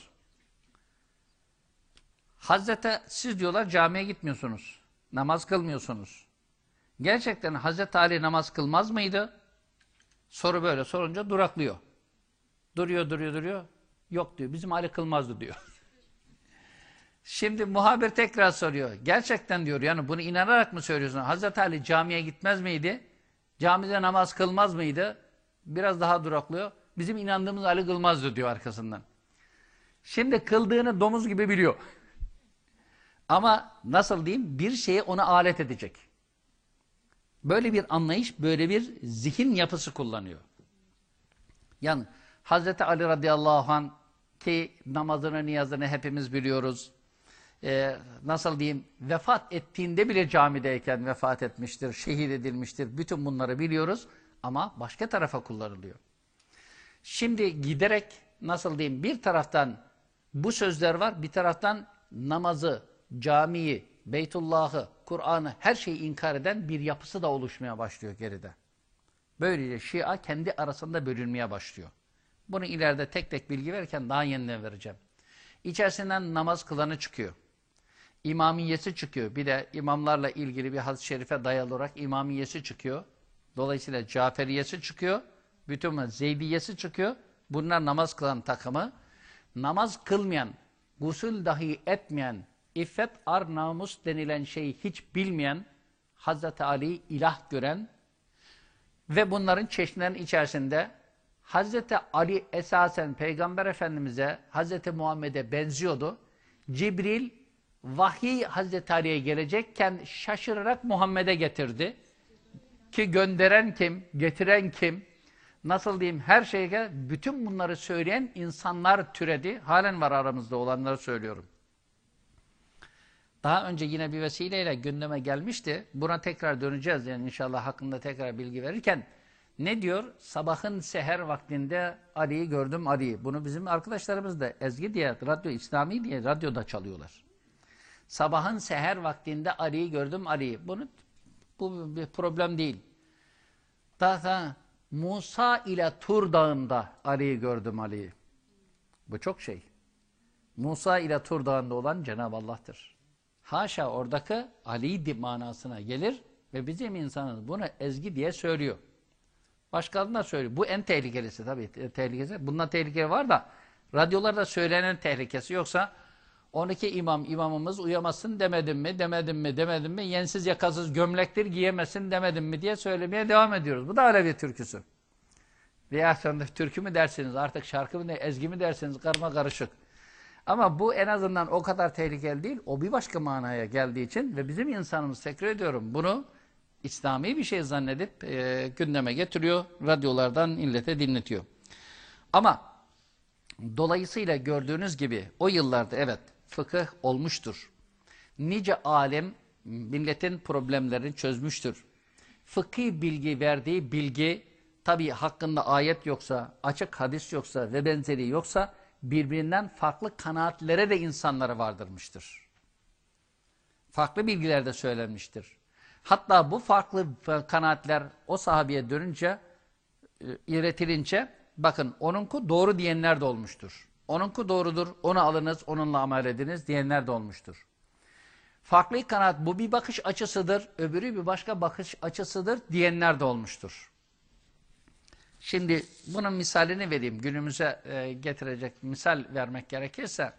Hazrete siz diyorlar camiye gitmiyorsunuz. Namaz kılmıyorsunuz. Gerçekten Hazreti Ali namaz kılmaz mıydı? Soru böyle sorunca duraklıyor. Duruyor, duruyor, duruyor. Yok diyor. Bizim Ali kılmazdı diyor. *laughs* Şimdi muhabir tekrar soruyor. Gerçekten diyor yani bunu inanarak mı söylüyorsun? Hazreti Ali camiye gitmez miydi? Camide namaz kılmaz mıydı? Biraz daha duraklıyor. Bizim inandığımız Ali kılmazdı diyor arkasından. Şimdi kıldığını domuz gibi biliyor. Ama nasıl diyeyim? Bir şeye onu alet edecek. Böyle bir anlayış, böyle bir zihin yapısı kullanıyor. Yani Hazreti Ali radıyallahu anh ki namazını, niyazını hepimiz biliyoruz. Ee, nasıl diyeyim? Vefat ettiğinde bile camideyken vefat etmiştir, şehit edilmiştir. Bütün bunları biliyoruz ama başka tarafa kullanılıyor. Şimdi giderek nasıl diyeyim? Bir taraftan bu sözler var, bir taraftan namazı, camiyi, Beytullah'ı, Kur'an'ı her şeyi inkar eden bir yapısı da oluşmaya başlıyor geride. Böylece Şia kendi arasında bölünmeye başlıyor. Bunu ileride tek tek bilgi verirken daha yeniden vereceğim. İçerisinden namaz kılanı çıkıyor. İmamiyesi çıkıyor. Bir de imamlarla ilgili bir hadis-i şerife dayalı olarak imamiyesi çıkıyor. Dolayısıyla Caferiyesi çıkıyor. Bütün Zeydiyesi çıkıyor. Bunlar namaz kılan takımı. Namaz kılmayan, gusül dahi etmeyen, iffet ar namus denilen şeyi hiç bilmeyen, Hazreti Ali ilah gören ve bunların çeşitlerinin içerisinde Hazreti Ali esasen Peygamber Efendimiz'e, Hazreti Muhammed'e benziyordu. Cibril vahiy Hazreti Ali'ye gelecekken şaşırarak Muhammed'e getirdi. Ki gönderen kim, getiren kim, nasıl diyeyim her şeye bütün bunları söyleyen insanlar türedi. Halen var aramızda olanları söylüyorum. Daha önce yine bir vesileyle gündeme gelmişti. Buna tekrar döneceğiz yani inşallah hakkında tekrar bilgi verirken. Ne diyor? Sabahın seher vaktinde Ali'yi gördüm Ali'yi. Bunu bizim arkadaşlarımız da Ezgi diye, radyo İslami diye radyoda çalıyorlar. Sabahın seher vaktinde Ali'yi gördüm Ali'yi. Bunu bu bir problem değil. Daha da Musa ile Tur Dağı'nda Ali'yi gördüm Ali'yi. Bu çok şey. Musa ile Tur Dağı'nda olan Cenab-ı Allah'tır. Haşa oradaki Ali manasına gelir ve bizim insanımız bunu ezgi diye söylüyor. Başkalarına söylüyor. Bu en tehlikelisi tabii. Tehlikesi. Bundan tehlike var da radyolarda söylenen tehlikesi yoksa 12 imam imamımız uyamasın demedim mi, demedim mi, demedim mi, yensiz yakasız gömlektir giyemesin demedim mi diye söylemeye devam ediyoruz. Bu da Alevi türküsü. Veya sonra türkü mü dersiniz, artık şarkı mı, ezgi mi dersiniz, karma karışık. Ama bu en azından o kadar tehlikeli değil. O bir başka manaya geldiği için ve bizim insanımız tekrar ediyorum bunu İslami bir şey zannedip e, gündeme getiriyor. Radyolardan illete dinletiyor. Ama dolayısıyla gördüğünüz gibi o yıllarda evet fıkıh olmuştur. Nice alim milletin problemlerini çözmüştür. Fıkhi bilgi verdiği bilgi tabi hakkında ayet yoksa, açık hadis yoksa ve benzeri yoksa birbirinden farklı kanaatlere de insanları vardırmıştır. Farklı bilgiler de söylenmiştir. Hatta bu farklı kanaatler o sahabeye dönünce, e, iretilince bakın onunku doğru diyenler de olmuştur. Onunku doğrudur, onu alınız, onunla amel ediniz diyenler de olmuştur. Farklı kanaat bu bir bakış açısıdır, öbürü bir başka bakış açısıdır diyenler de olmuştur. Şimdi bunun misalini vereyim. Günümüze e, getirecek misal vermek gerekirse,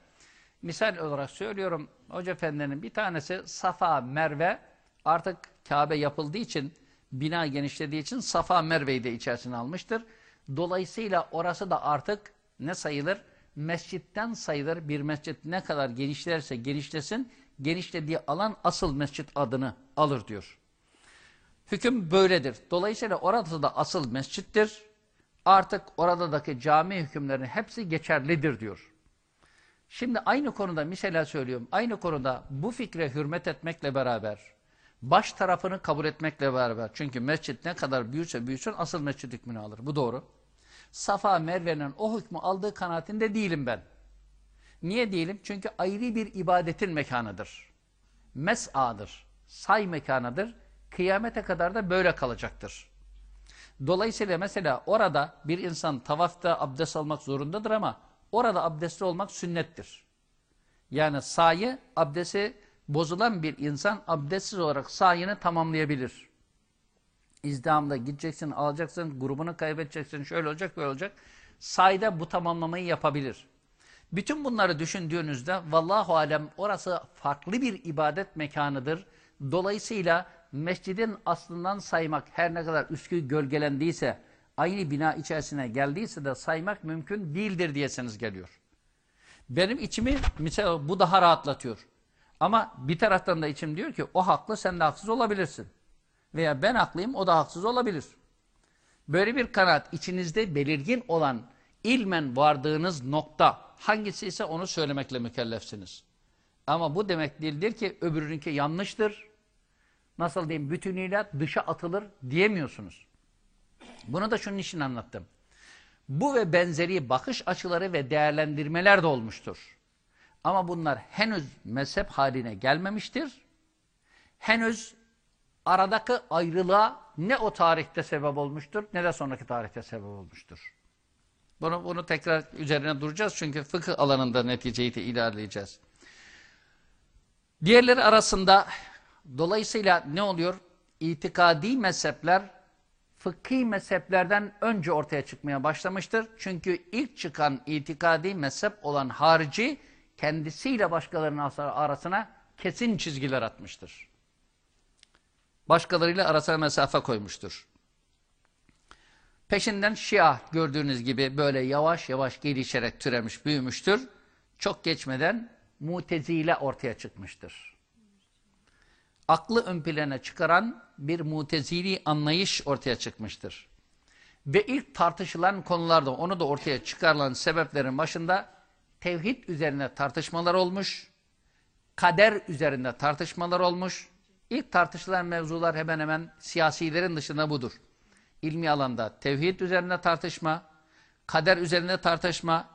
misal olarak söylüyorum, Hoca Efendi'nin bir tanesi Safa, Merve, artık Kabe yapıldığı için, bina genişlediği için Safa, Merve'yi de içerisine almıştır. Dolayısıyla orası da artık ne sayılır? Mescitten sayılır. Bir mescit ne kadar genişlerse genişlesin, genişlediği alan asıl mescit adını alır diyor. Hüküm böyledir. Dolayısıyla orası da asıl mescittir. Artık oradaki cami hükümlerinin hepsi geçerlidir diyor. Şimdi aynı konuda mesela söylüyorum. Aynı konuda bu fikre hürmet etmekle beraber baş tarafını kabul etmekle beraber çünkü mescit ne kadar büyürse büyüsün asıl mescit hükmünü alır. Bu doğru. Safa Merve'nin o hükmü aldığı kanaatinde değilim ben. Niye değilim? Çünkü ayrı bir ibadetin mekanıdır. Mes'adır. Say mekanıdır. Kıyamete kadar da böyle kalacaktır. Dolayısıyla mesela orada bir insan tavafta abdest almak zorundadır ama orada abdestli olmak sünnettir. Yani sayı abdesti bozulan bir insan abdestsiz olarak sayını tamamlayabilir. İzdihamda gideceksin, alacaksın, grubunu kaybedeceksin, şöyle olacak, böyle olacak. Sayda bu tamamlamayı yapabilir. Bütün bunları düşündüğünüzde vallahu alem orası farklı bir ibadet mekanıdır. Dolayısıyla mescidin aslından saymak her ne kadar üskü gölgelendiyse, aynı bina içerisine geldiyse de saymak mümkün değildir diyeseniz geliyor. Benim içimi mesela bu daha rahatlatıyor. Ama bir taraftan da içim diyor ki o haklı sen de haksız olabilirsin. Veya ben haklıyım o da haksız olabilir. Böyle bir kanaat içinizde belirgin olan ilmen vardığınız nokta hangisi ise onu söylemekle mükellefsiniz. Ama bu demek değildir ki öbürününki yanlıştır. Nasıl diyeyim bütünüyle dışa atılır diyemiyorsunuz. Bunu da şunun için anlattım. Bu ve benzeri bakış açıları ve değerlendirmeler de olmuştur. Ama bunlar henüz mezhep haline gelmemiştir. Henüz aradaki ayrılığa ne o tarihte sebep olmuştur ne de sonraki tarihte sebep olmuştur. Bunu, bunu tekrar üzerine duracağız çünkü fıkıh alanında neticeyi de ilerleyeceğiz. Diğerleri arasında dolayısıyla ne oluyor? İtikadi mezhepler fıkhi mezheplerden önce ortaya çıkmaya başlamıştır. Çünkü ilk çıkan itikadi mezhep olan harici kendisiyle başkalarının arasına kesin çizgiler atmıştır. Başkalarıyla arasına mesafe koymuştur. Peşinden Şia gördüğünüz gibi böyle yavaş yavaş gelişerek türemiş, büyümüştür. Çok geçmeden mutezile ortaya çıkmıştır. Aklı ön plana çıkaran bir mutezili anlayış ortaya çıkmıştır. Ve ilk tartışılan konularda onu da ortaya çıkarılan sebeplerin başında tevhid üzerine tartışmalar olmuş, kader üzerinde tartışmalar olmuş. İlk tartışılan mevzular hemen hemen siyasilerin dışında budur. İlmi alanda tevhid üzerine tartışma, kader üzerine tartışma,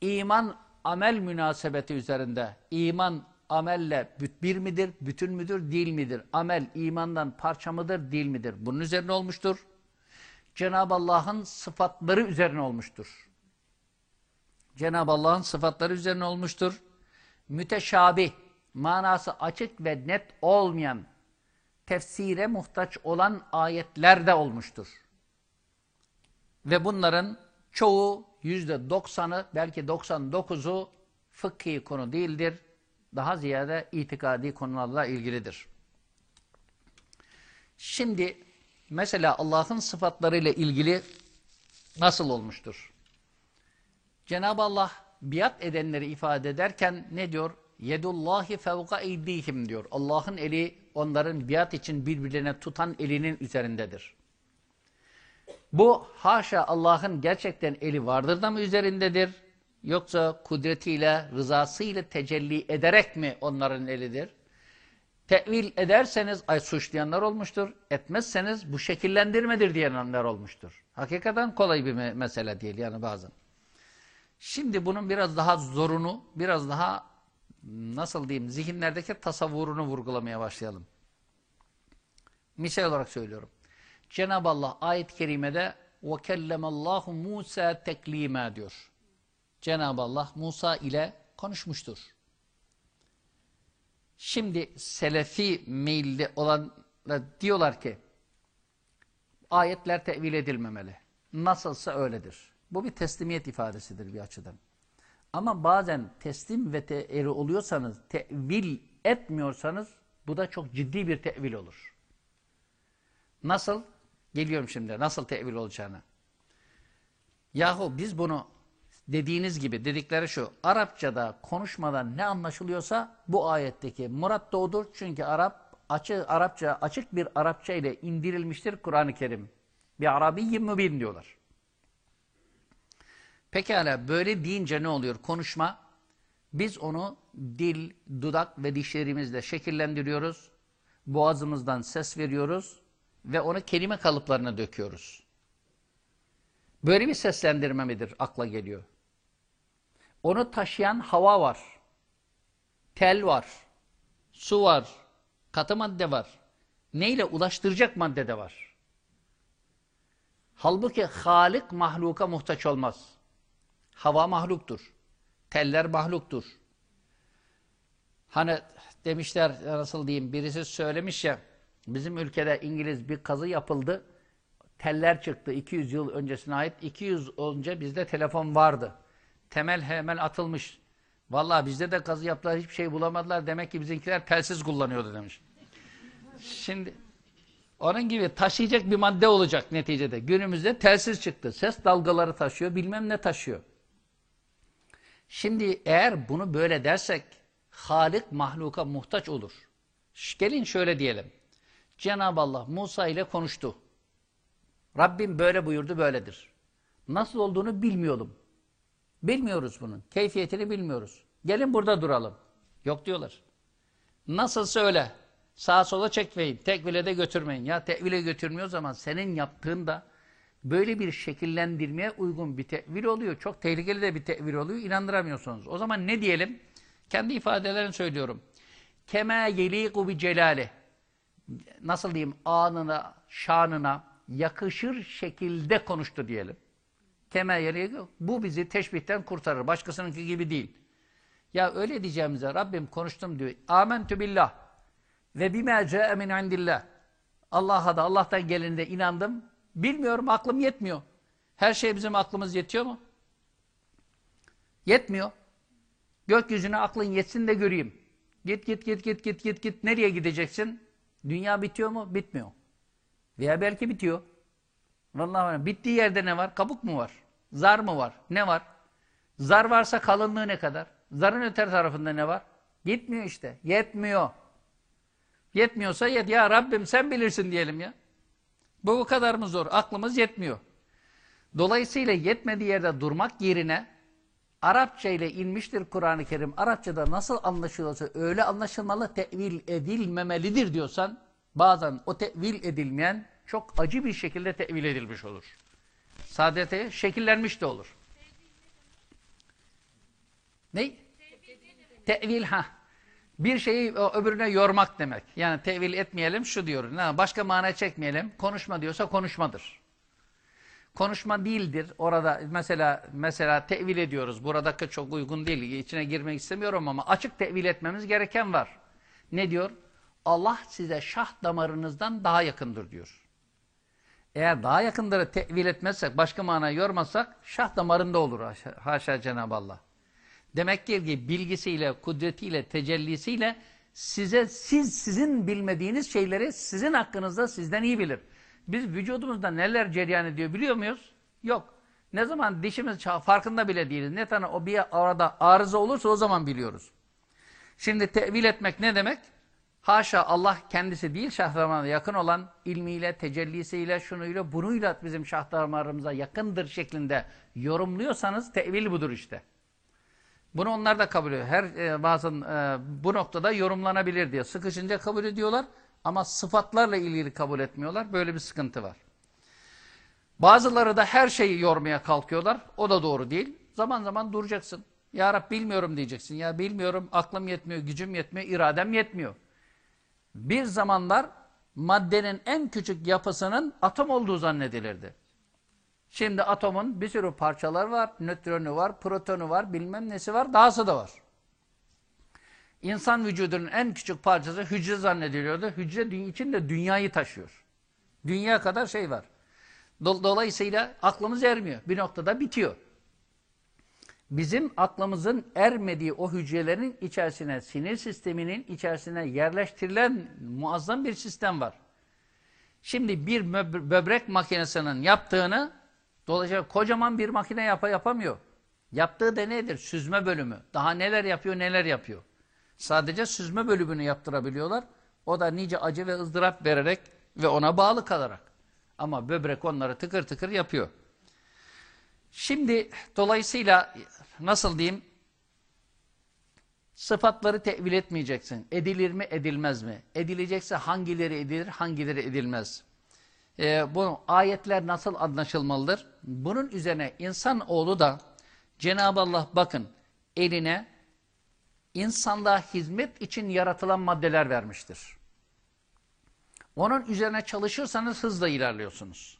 iman amel münasebeti üzerinde, iman amelle bir midir, bütün müdür, değil midir? Amel imandan parça mıdır, değil midir? Bunun üzerine olmuştur. Cenab-ı Allah'ın sıfatları üzerine olmuştur. Cenab-ı Allah'ın sıfatları üzerine olmuştur. Müteşabih, manası açık ve net olmayan, tefsire muhtaç olan ayetler de olmuştur. Ve bunların çoğu yüzde doksanı belki 99'u fıkhi konu değildir. Daha ziyade itikadi konularla ilgilidir. Şimdi mesela Allah'ın sıfatlarıyla ilgili nasıl olmuştur? Cenab-ı Allah biat edenleri ifade ederken ne diyor? Yedullahi fevka eydihim diyor. Allah'ın eli onların biat için birbirlerine tutan elinin üzerindedir. Bu haşa Allah'ın gerçekten eli vardır da mı üzerindedir? Yoksa kudretiyle, rızasıyla tecelli ederek mi onların elidir? Tevil ederseniz ay suçlayanlar olmuştur. Etmezseniz bu şekillendirmedir diyenler olmuştur. Hakikaten kolay bir me mesele değil yani bazen. Şimdi bunun biraz daha zorunu, biraz daha nasıl diyeyim zihinlerdeki tasavvurunu vurgulamaya başlayalım. Misal olarak söylüyorum. Cenab-ı Allah ayet-i kerimede وَكَلَّمَ اللّٰهُ مُوسَى تَكْلِيمًا diyor. Cenab-ı Allah Musa ile konuşmuştur. Şimdi selefi meyilli olanlar diyorlar ki ayetler tevil edilmemeli. Nasılsa öyledir. Bu bir teslimiyet ifadesidir bir açıdan. Ama bazen teslim ve teeri oluyorsanız, tevil etmiyorsanız bu da çok ciddi bir tevil olur. Nasıl? Geliyorum şimdi. Nasıl tevil olacağını. Yahu biz bunu dediğiniz gibi dedikleri şu. Arapçada konuşmadan ne anlaşılıyorsa bu ayetteki murat da odur. Çünkü Arap açı, Arapça açık bir Arapça ile indirilmiştir Kur'an-ı Kerim. Bir Arabiyyi mübin diyorlar. Pekala böyle deyince ne oluyor? Konuşma. Biz onu dil, dudak ve dişlerimizle şekillendiriyoruz. Boğazımızdan ses veriyoruz ve onu kelime kalıplarına döküyoruz. Böyle bir seslendirme midir akla geliyor? Onu taşıyan hava var. Tel var. Su var. Katı madde var. Neyle ulaştıracak madde de var. Halbuki Halik mahluka muhtaç olmaz. Hava mahluktur. Teller mahluktur. Hani demişler nasıl diyeyim birisi söylemiş ya Bizim ülkede İngiliz bir kazı yapıldı. Teller çıktı 200 yıl öncesine ait. 200 önce bizde telefon vardı. Temel hemen atılmış. Vallahi bizde de kazı yaptılar hiçbir şey bulamadılar. Demek ki bizimkiler telsiz kullanıyordu demiş. Şimdi onun gibi taşıyacak bir madde olacak neticede. Günümüzde telsiz çıktı. Ses dalgaları taşıyor, bilmem ne taşıyor. Şimdi eğer bunu böyle dersek Halik mahluka muhtaç olur. Gelin şöyle diyelim. Cenab-ı Allah Musa ile konuştu. Rabbim böyle buyurdu böyledir. Nasıl olduğunu bilmiyordum. Bilmiyoruz bunun. Keyfiyetini bilmiyoruz. Gelin burada duralım. Yok diyorlar. Nasılsa öyle. Sağa sola çekmeyin. Tekvile de götürmeyin. Ya tevile götürmüyor zaman senin yaptığın da böyle bir şekillendirmeye uygun bir tevil oluyor. Çok tehlikeli de bir tevil oluyor. İnandıramıyorsunuz. O zaman ne diyelim? Kendi ifadelerini söylüyorum. Kema yeliku bi celali. Nasıl diyeyim? Anına, şanına yakışır şekilde konuştu diyelim. Kema yeliku. Bu bizi teşbihten kurtarır. Başkasınınki gibi değil. Ya öyle diyeceğimize Rabbim konuştum diyor. Amentü billah ve bime ce'e min indillah. Allah'a da Allah'tan gelinde inandım. Bilmiyorum aklım yetmiyor. Her şey bizim aklımız yetiyor mu? Yetmiyor. Gökyüzüne aklın yetsin de göreyim. Git git git git git git git. Nereye gideceksin? Dünya bitiyor mu? Bitmiyor. Veya belki bitiyor. Vallahi. Bittiği yerde ne var? Kabuk mu var? Zar mı var? Ne var? Zar varsa kalınlığı ne kadar? Zarın öter tarafında ne var? Gitmiyor işte. Yetmiyor. Yetmiyorsa yet. Ya Rabbim sen bilirsin diyelim ya. Bu bu kadar mı zor? Aklımız yetmiyor. Dolayısıyla yetmediği yerde durmak yerine Arapça ile inmiştir Kur'an-ı Kerim. Arapçada nasıl anlaşılırsa öyle anlaşılmalı, tevil edilmemelidir diyorsan bazen o tevil edilmeyen çok acı bir şekilde tevil edilmiş olur. Saadete şekillenmiş de olur. Ne? Tevil ha. Bir şeyi o, öbürüne yormak demek. Yani tevil etmeyelim şu diyor. Başka mana çekmeyelim. Konuşma diyorsa konuşmadır. Konuşma değildir. Orada mesela mesela tevil ediyoruz. Buradaki çok uygun değil. İçine girmek istemiyorum ama açık tevil etmemiz gereken var. Ne diyor? Allah size şah damarınızdan daha yakındır diyor. Eğer daha yakındır tevil etmezsek, başka mana yormazsak şah damarında olur haşa, haşa Cenab-ı Allah. Demek ki bilgisiyle, kudretiyle, tecellisiyle size siz sizin bilmediğiniz şeyleri sizin hakkınızda sizden iyi bilir. Biz vücudumuzda neler cereyan ediyor biliyor muyuz? Yok. Ne zaman dişimiz farkında bile değiliz. Ne tane o bir arada arıza olursa o zaman biliyoruz. Şimdi tevil etmek ne demek? Haşa Allah kendisi değil şah damarına yakın olan ilmiyle, tecellisiyle, şunuyla, bunuyla bizim şah damarımıza yakındır şeklinde yorumluyorsanız tevil budur işte. Bunu onlar da kabul ediyor. Her e, bazen e, bu noktada yorumlanabilir diye. Sıkışınca kabul ediyorlar ama sıfatlarla ilgili kabul etmiyorlar. Böyle bir sıkıntı var. Bazıları da her şeyi yormaya kalkıyorlar. O da doğru değil. Zaman zaman duracaksın. Ya Rab bilmiyorum diyeceksin. Ya bilmiyorum, aklım yetmiyor, gücüm yetmiyor, iradem yetmiyor. Bir zamanlar maddenin en küçük yapısının atom olduğu zannedilirdi. Şimdi atomun bir sürü parçalar var, nötronu var, protonu var, bilmem nesi var, dahası da var. İnsan vücudunun en küçük parçası hücre zannediliyordu. Hücre içinde dünyayı taşıyor. Dünya kadar şey var. Dolayısıyla aklımız ermiyor. Bir noktada bitiyor. Bizim aklımızın ermediği o hücrelerin içerisine, sinir sisteminin içerisine yerleştirilen muazzam bir sistem var. Şimdi bir böbrek makinesinin yaptığını Dolayısıyla kocaman bir makine yapa yapamıyor. Yaptığı da nedir? Süzme bölümü. Daha neler yapıyor neler yapıyor. Sadece süzme bölümünü yaptırabiliyorlar. O da nice acı ve ızdırap vererek ve ona bağlı kalarak. Ama böbrek onları tıkır tıkır yapıyor. Şimdi dolayısıyla nasıl diyeyim? Sıfatları tevil etmeyeceksin. Edilir mi edilmez mi? Edilecekse hangileri edilir hangileri edilmez? E, bu ayetler nasıl anlaşılmalıdır? Bunun üzerine insan oğlu da Cenab-ı Allah bakın eline insanlığa hizmet için yaratılan maddeler vermiştir. Onun üzerine çalışırsanız hızla ilerliyorsunuz.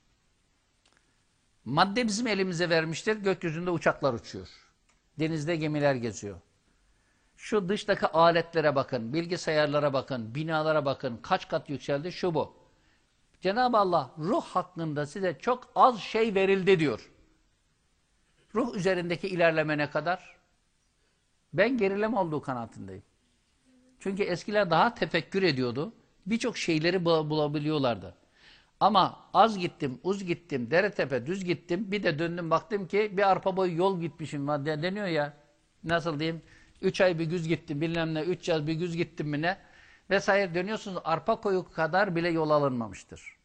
Madde bizim elimize vermiştir. Gökyüzünde uçaklar uçuyor. Denizde gemiler geziyor. Şu dıştaki aletlere bakın, bilgisayarlara bakın, binalara bakın, kaç kat yükseldi, şu bu. Cenab-ı Allah ruh hakkında size çok az şey verildi diyor. Ruh üzerindeki ilerleme ne kadar? Ben gerileme olduğu kanaatindeyim. Çünkü eskiler daha tefekkür ediyordu. Birçok şeyleri bulabiliyorlardı. Ama az gittim, uz gittim, dere tepe düz gittim. Bir de döndüm baktım ki bir arpa boyu yol gitmişim deniyor ya. Nasıl diyeyim? Üç ay bir güz gittim bilmem ne, üç yaz bir güz gittim mi ne? Vesaire dönüyorsunuz arpa koyu kadar bile yol alınmamıştır.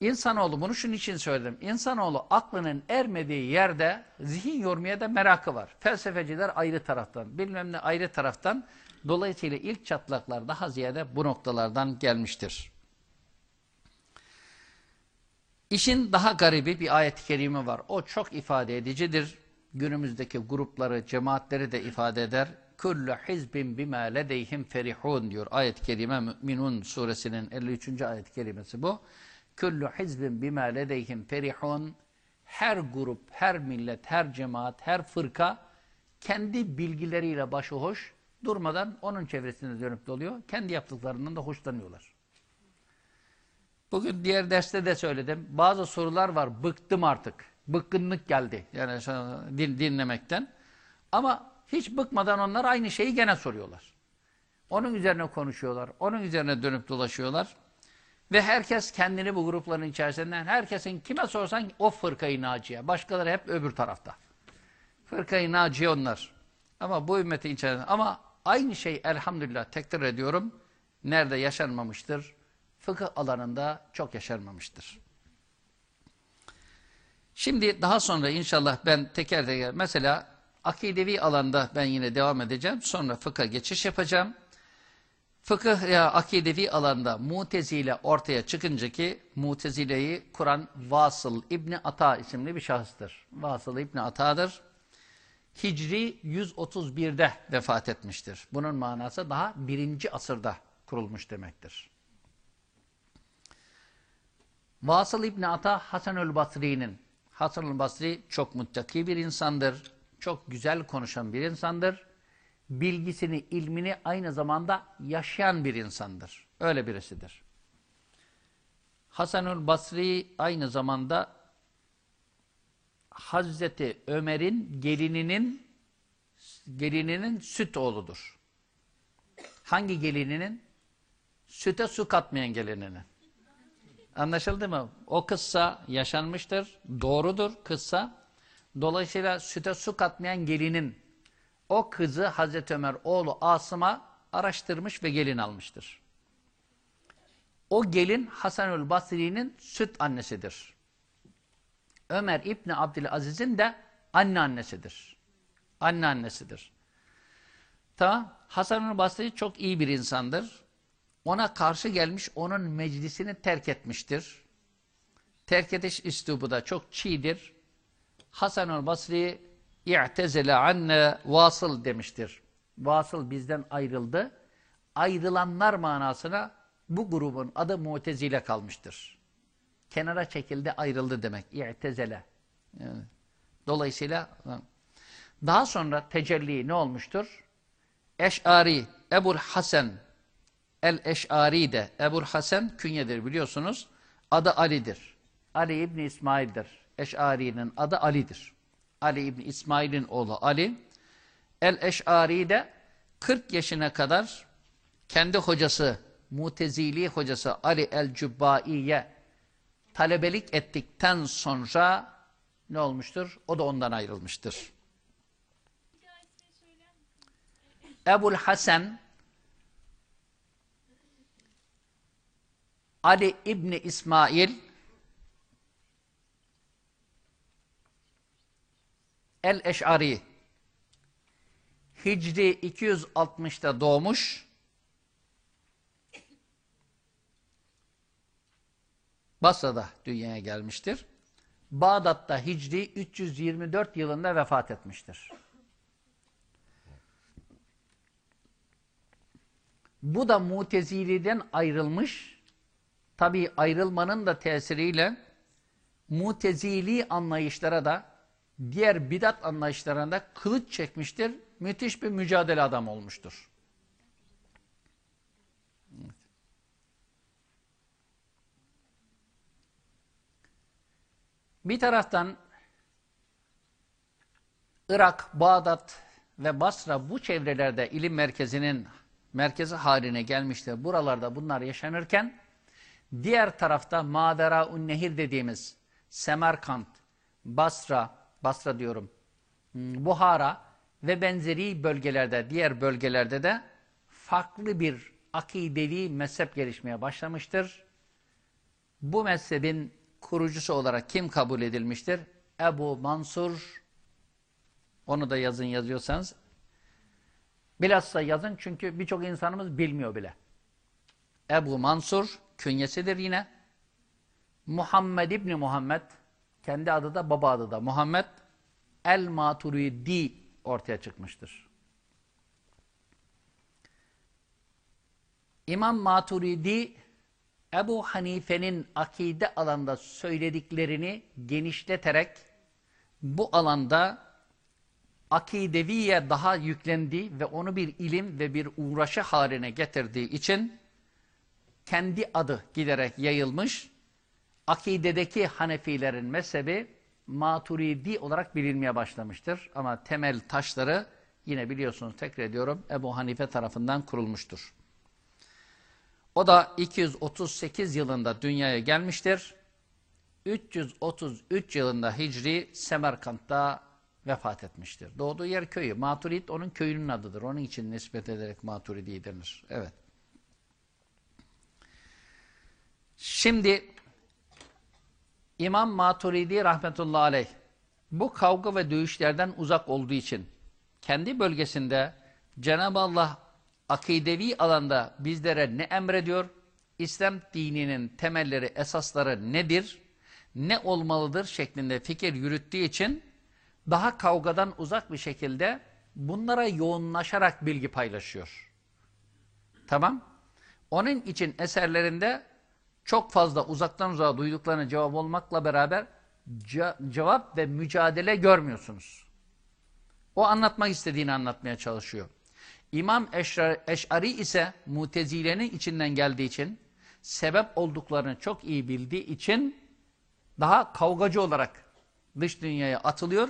İnsanoğlu bunu şunun için söyledim. İnsanoğlu aklının ermediği yerde zihin yormaya da merakı var. Felsefeciler ayrı taraftan, bilmem ne ayrı taraftan. Dolayısıyla ilk çatlaklar daha ziyade bu noktalardan gelmiştir. İşin daha garibi bir ayet-i kerime var. O çok ifade edicidir. Günümüzdeki grupları, cemaatleri de ifade eder. Kullu hizbin bima ledeyhim ferihun diyor. Ayet-i kerime Mü'minun suresinin 53. ayet-i kerimesi bu. Kullu hizbin bima ledeyhim ferihun. Her grup, her millet, her cemaat, her fırka kendi bilgileriyle başıhoş durmadan onun çevresinde dönüp doluyor. Kendi yaptıklarından da hoşlanıyorlar. Bugün diğer derste de söyledim. Bazı sorular var. Bıktım artık. Bıkkınlık geldi. Yani din, dinlemekten. Ama hiç bıkmadan onlar aynı şeyi gene soruyorlar. Onun üzerine konuşuyorlar. Onun üzerine dönüp dolaşıyorlar. Ve herkes kendini bu grupların içerisinden, herkesin kime sorsan o fırkayı naciye. Başkaları hep öbür tarafta. Fırkayı naciye onlar. Ama bu ümmetin içerisinde. Ama aynı şey elhamdülillah tekrar ediyorum. Nerede yaşanmamıştır? Fıkıh alanında çok yaşanmamıştır. Şimdi daha sonra inşallah ben teker teker mesela akidevi alanda ben yine devam edeceğim. Sonra fıkha geçiş yapacağım. Fıkıh ya akidevi alanda Mutezile ortaya çıkınca ki Mutezile'yi kuran Vasıl İbni Ata isimli bir şahıstır. Vasıl İbni Ata'dır. Hicri 131'de vefat etmiştir. Bunun manası daha birinci asırda kurulmuş demektir. Vasıl İbni Ata Hasanül Basri'nin Hasanül Basri çok muttaki bir insandır. Çok güzel konuşan bir insandır. Bilgisini, ilmini aynı zamanda yaşayan bir insandır. Öyle birisidir. Hasanül Basri aynı zamanda Hazreti Ömer'in gelininin gelininin süt oğludur. Hangi gelininin? Süte su katmayan gelininin. Anlaşıldı mı? O kıssa yaşanmıştır. Doğrudur kıssa. Dolayısıyla süte su katmayan gelinin o kızı Hazreti Ömer oğlu Asım'a araştırmış ve gelin almıştır. O gelin Hasanül Basri'nin süt annesidir. Ömer İbni Abdülaziz'in de anne annesidir. Anne annesidir. Tamam. Hasanül Basri çok iyi bir insandır ona karşı gelmiş, onun meclisini terk etmiştir. Terk ediş üslubu da çok çiğdir. Hasan-ül Basri i'tezele anne vasıl demiştir. Vasıl bizden ayrıldı. Ayrılanlar manasına bu grubun adı Mu'tezile kalmıştır. Kenara çekildi, ayrıldı demek. İ'tezele. Dolayısıyla daha sonra tecelli ne olmuştur? Eş'ari, Ebul Hasan El-Eş'ari de Ebul Hasan künyedir biliyorsunuz. Adı Ali'dir. Ali İbni İsmail'dir. Eş'ari'nin adı Ali'dir. Ali İbni İsmail'in oğlu Ali. El-Eş'ari de 40 yaşına kadar kendi hocası, Mutezili hocası Ali el-Cübbai'ye talebelik ettikten sonra ne olmuştur? O da ondan ayrılmıştır. Ebul Hasan Ali İbni İsmail El-Eş'ari Hicri 260'da doğmuş. Basra'da dünyaya gelmiştir. Bağdat'ta Hicri 324 yılında vefat etmiştir. Bu da Mutezili'den ayrılmış Tabi ayrılmanın da tesiriyle mutezili anlayışlara da diğer bidat anlayışlarına da kılıç çekmiştir müthiş bir mücadele adamı olmuştur. Bir taraftan Irak, Bağdat ve Basra bu çevrelerde ilim merkezinin merkezi haline gelmiştir. Buralarda bunlar yaşanırken diğer tarafta Madera-un Nehir dediğimiz Semerkant, Basra, Basra diyorum, hmm, Buhara ve benzeri bölgelerde, diğer bölgelerde de farklı bir akidevi mezhep gelişmeye başlamıştır. Bu mezhebin kurucusu olarak kim kabul edilmiştir? Ebu Mansur onu da yazın yazıyorsanız. Bilhassa yazın çünkü birçok insanımız bilmiyor bile. Ebu Mansur künyesidir yine. Muhammed İbni Muhammed kendi adı da baba adı da Muhammed El-Maturidi ortaya çıkmıştır. İmam Maturidi Ebu Hanife'nin akide alanda söylediklerini genişleterek bu alanda akideviye daha yüklendiği ve onu bir ilim ve bir uğraşı haline getirdiği için kendi adı giderek yayılmış, akidedeki Hanefilerin mezhebi Maturidi olarak bilinmeye başlamıştır. Ama temel taşları yine biliyorsunuz tekrar ediyorum Ebu Hanife tarafından kurulmuştur. O da 238 yılında dünyaya gelmiştir. 333 yılında Hicri Semerkant'ta vefat etmiştir. Doğduğu yer köyü. Maturid onun köyünün adıdır. Onun için nispet ederek Maturidi denir. Evet. Şimdi İmam Maturidi rahmetullahi aleyh bu kavga ve dövüşlerden uzak olduğu için kendi bölgesinde Cenab-ı Allah akidevi alanda bizlere ne emrediyor? İslam dininin temelleri, esasları nedir? Ne olmalıdır şeklinde fikir yürüttüğü için daha kavgadan uzak bir şekilde bunlara yoğunlaşarak bilgi paylaşıyor. Tamam? Onun için eserlerinde çok fazla uzaktan uzağa duyduklarına cevap olmakla beraber ce cevap ve mücadele görmüyorsunuz. O anlatmak istediğini anlatmaya çalışıyor. İmam Eş'ari ise mutezilenin içinden geldiği için sebep olduklarını çok iyi bildiği için daha kavgacı olarak dış dünyaya atılıyor.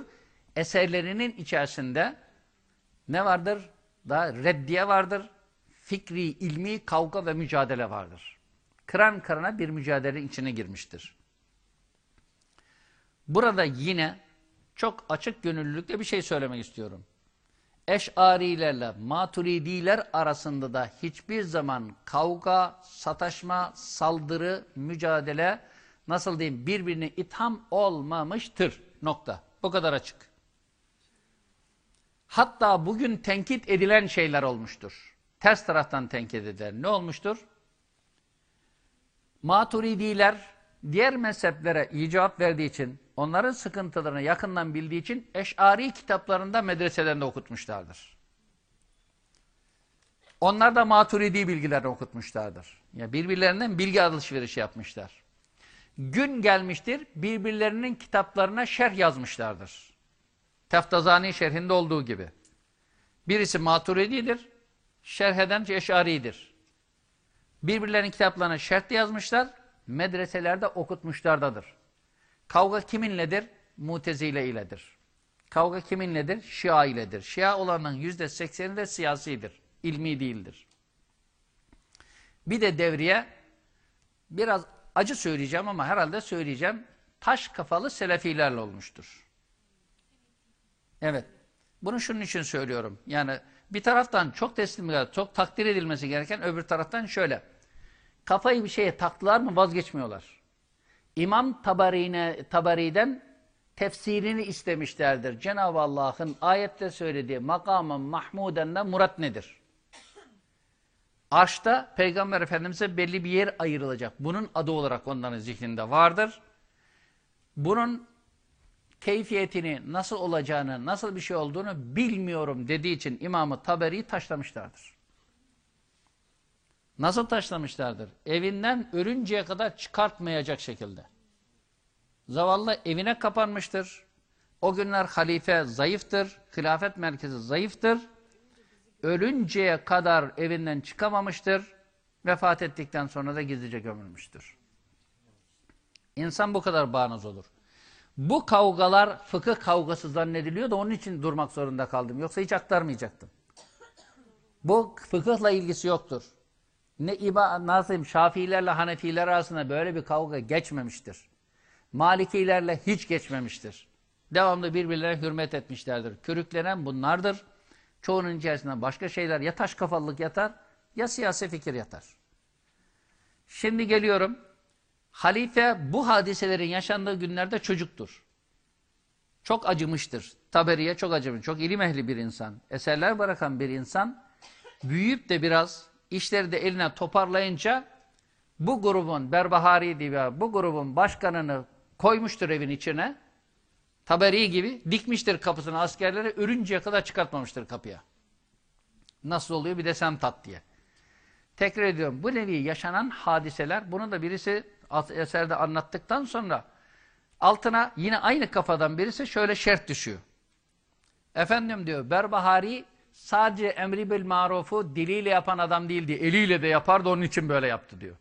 Eserlerinin içerisinde ne vardır? Daha reddiye vardır. Fikri, ilmi, kavga ve mücadele vardır. Kıran kırana bir mücadele içine girmiştir. Burada yine çok açık gönüllülükle bir şey söylemek istiyorum. Eş'arilerle maturidiler arasında da hiçbir zaman kavga, sataşma, saldırı, mücadele, nasıl diyeyim birbirine itham olmamıştır. Nokta. Bu kadar açık. Hatta bugün tenkit edilen şeyler olmuştur. Ters taraftan tenkit edilen ne olmuştur? Maturidiler diğer mezheplere iyi cevap verdiği için, onların sıkıntılarını yakından bildiği için Eş'ari kitaplarında medreselerinde okutmuşlardır. Onlar da Maturidi bilgilerini okutmuşlardır. Yani birbirlerinden bilgi alışverişi yapmışlar. Gün gelmiştir, birbirlerinin kitaplarına şerh yazmışlardır. Teftazani şerhinde olduğu gibi. Birisi Maturidi'dir, şerh eden Eş'ari'dir. Birbirlerinin kitaplarına şerh yazmışlar, medreselerde okutmuşlardadır. Kavga kiminledir? Mutezile iledir. Kavga kiminledir? Şia iledir. Şia olanın yüzde sekseni de siyasidir. ilmi değildir. Bir de devriye biraz acı söyleyeceğim ama herhalde söyleyeceğim. Taş kafalı selefilerle olmuştur. Evet. Bunu şunun için söylüyorum. Yani bir taraftan çok teslim çok takdir edilmesi gereken öbür taraftan şöyle. Kafayı bir şeye taktılar mı vazgeçmiyorlar. İmam Tabari'ne, Tabari'den tefsirini istemişlerdir. Cenab-ı Allah'ın ayette söylediği makamın mahmudenden murat nedir? Arşta Peygamber Efendimiz'e belli bir yer ayrılacak. Bunun adı olarak onların zihninde vardır. Bunun keyfiyetini, nasıl olacağını, nasıl bir şey olduğunu bilmiyorum dediği için İmam-ı Taberi'yi taşlamışlardır. Nasıl taşlamışlardır? Evinden ölünceye kadar çıkartmayacak şekilde. Zavallı evine kapanmıştır. O günler halife zayıftır, hilafet merkezi zayıftır. Ölünceye kadar evinden çıkamamıştır. Vefat ettikten sonra da gizlice gömülmüştür. İnsan bu kadar bağnaz olur. Bu kavgalar fıkıh kavgası zannediliyor da onun için durmak zorunda kaldım. Yoksa hiç aktarmayacaktım. Bu fıkıhla ilgisi yoktur. Ne İba, nasıl Şafiilerle Hanefiler arasında böyle bir kavga geçmemiştir. Malikilerle hiç geçmemiştir. Devamlı birbirlerine hürmet etmişlerdir. Körüklenen bunlardır. Çoğunun içerisinde başka şeyler ya taş kafalılık yatar ya siyasi fikir yatar. Şimdi geliyorum. Halife bu hadiselerin yaşandığı günlerde çocuktur. Çok acımıştır. Taberiye çok acımış. Çok ilim ehli bir insan. Eserler bırakan bir insan. Büyüyüp de biraz işleri de eline toparlayınca bu grubun Berbahari diye bu grubun başkanını koymuştur evin içine. Taberi gibi dikmiştir kapısına askerlere ölünceye kadar çıkartmamıştır kapıya. Nasıl oluyor bir de sen tat diye. Tekrar ediyorum bu nevi yaşanan hadiseler bunu da birisi eserde anlattıktan sonra altına yine aynı kafadan birisi şöyle şert düşüyor. Efendim diyor Berbahari sadece emri bil marufu diliyle yapan adam değildi. Eliyle de yapardı onun için böyle yaptı diyor.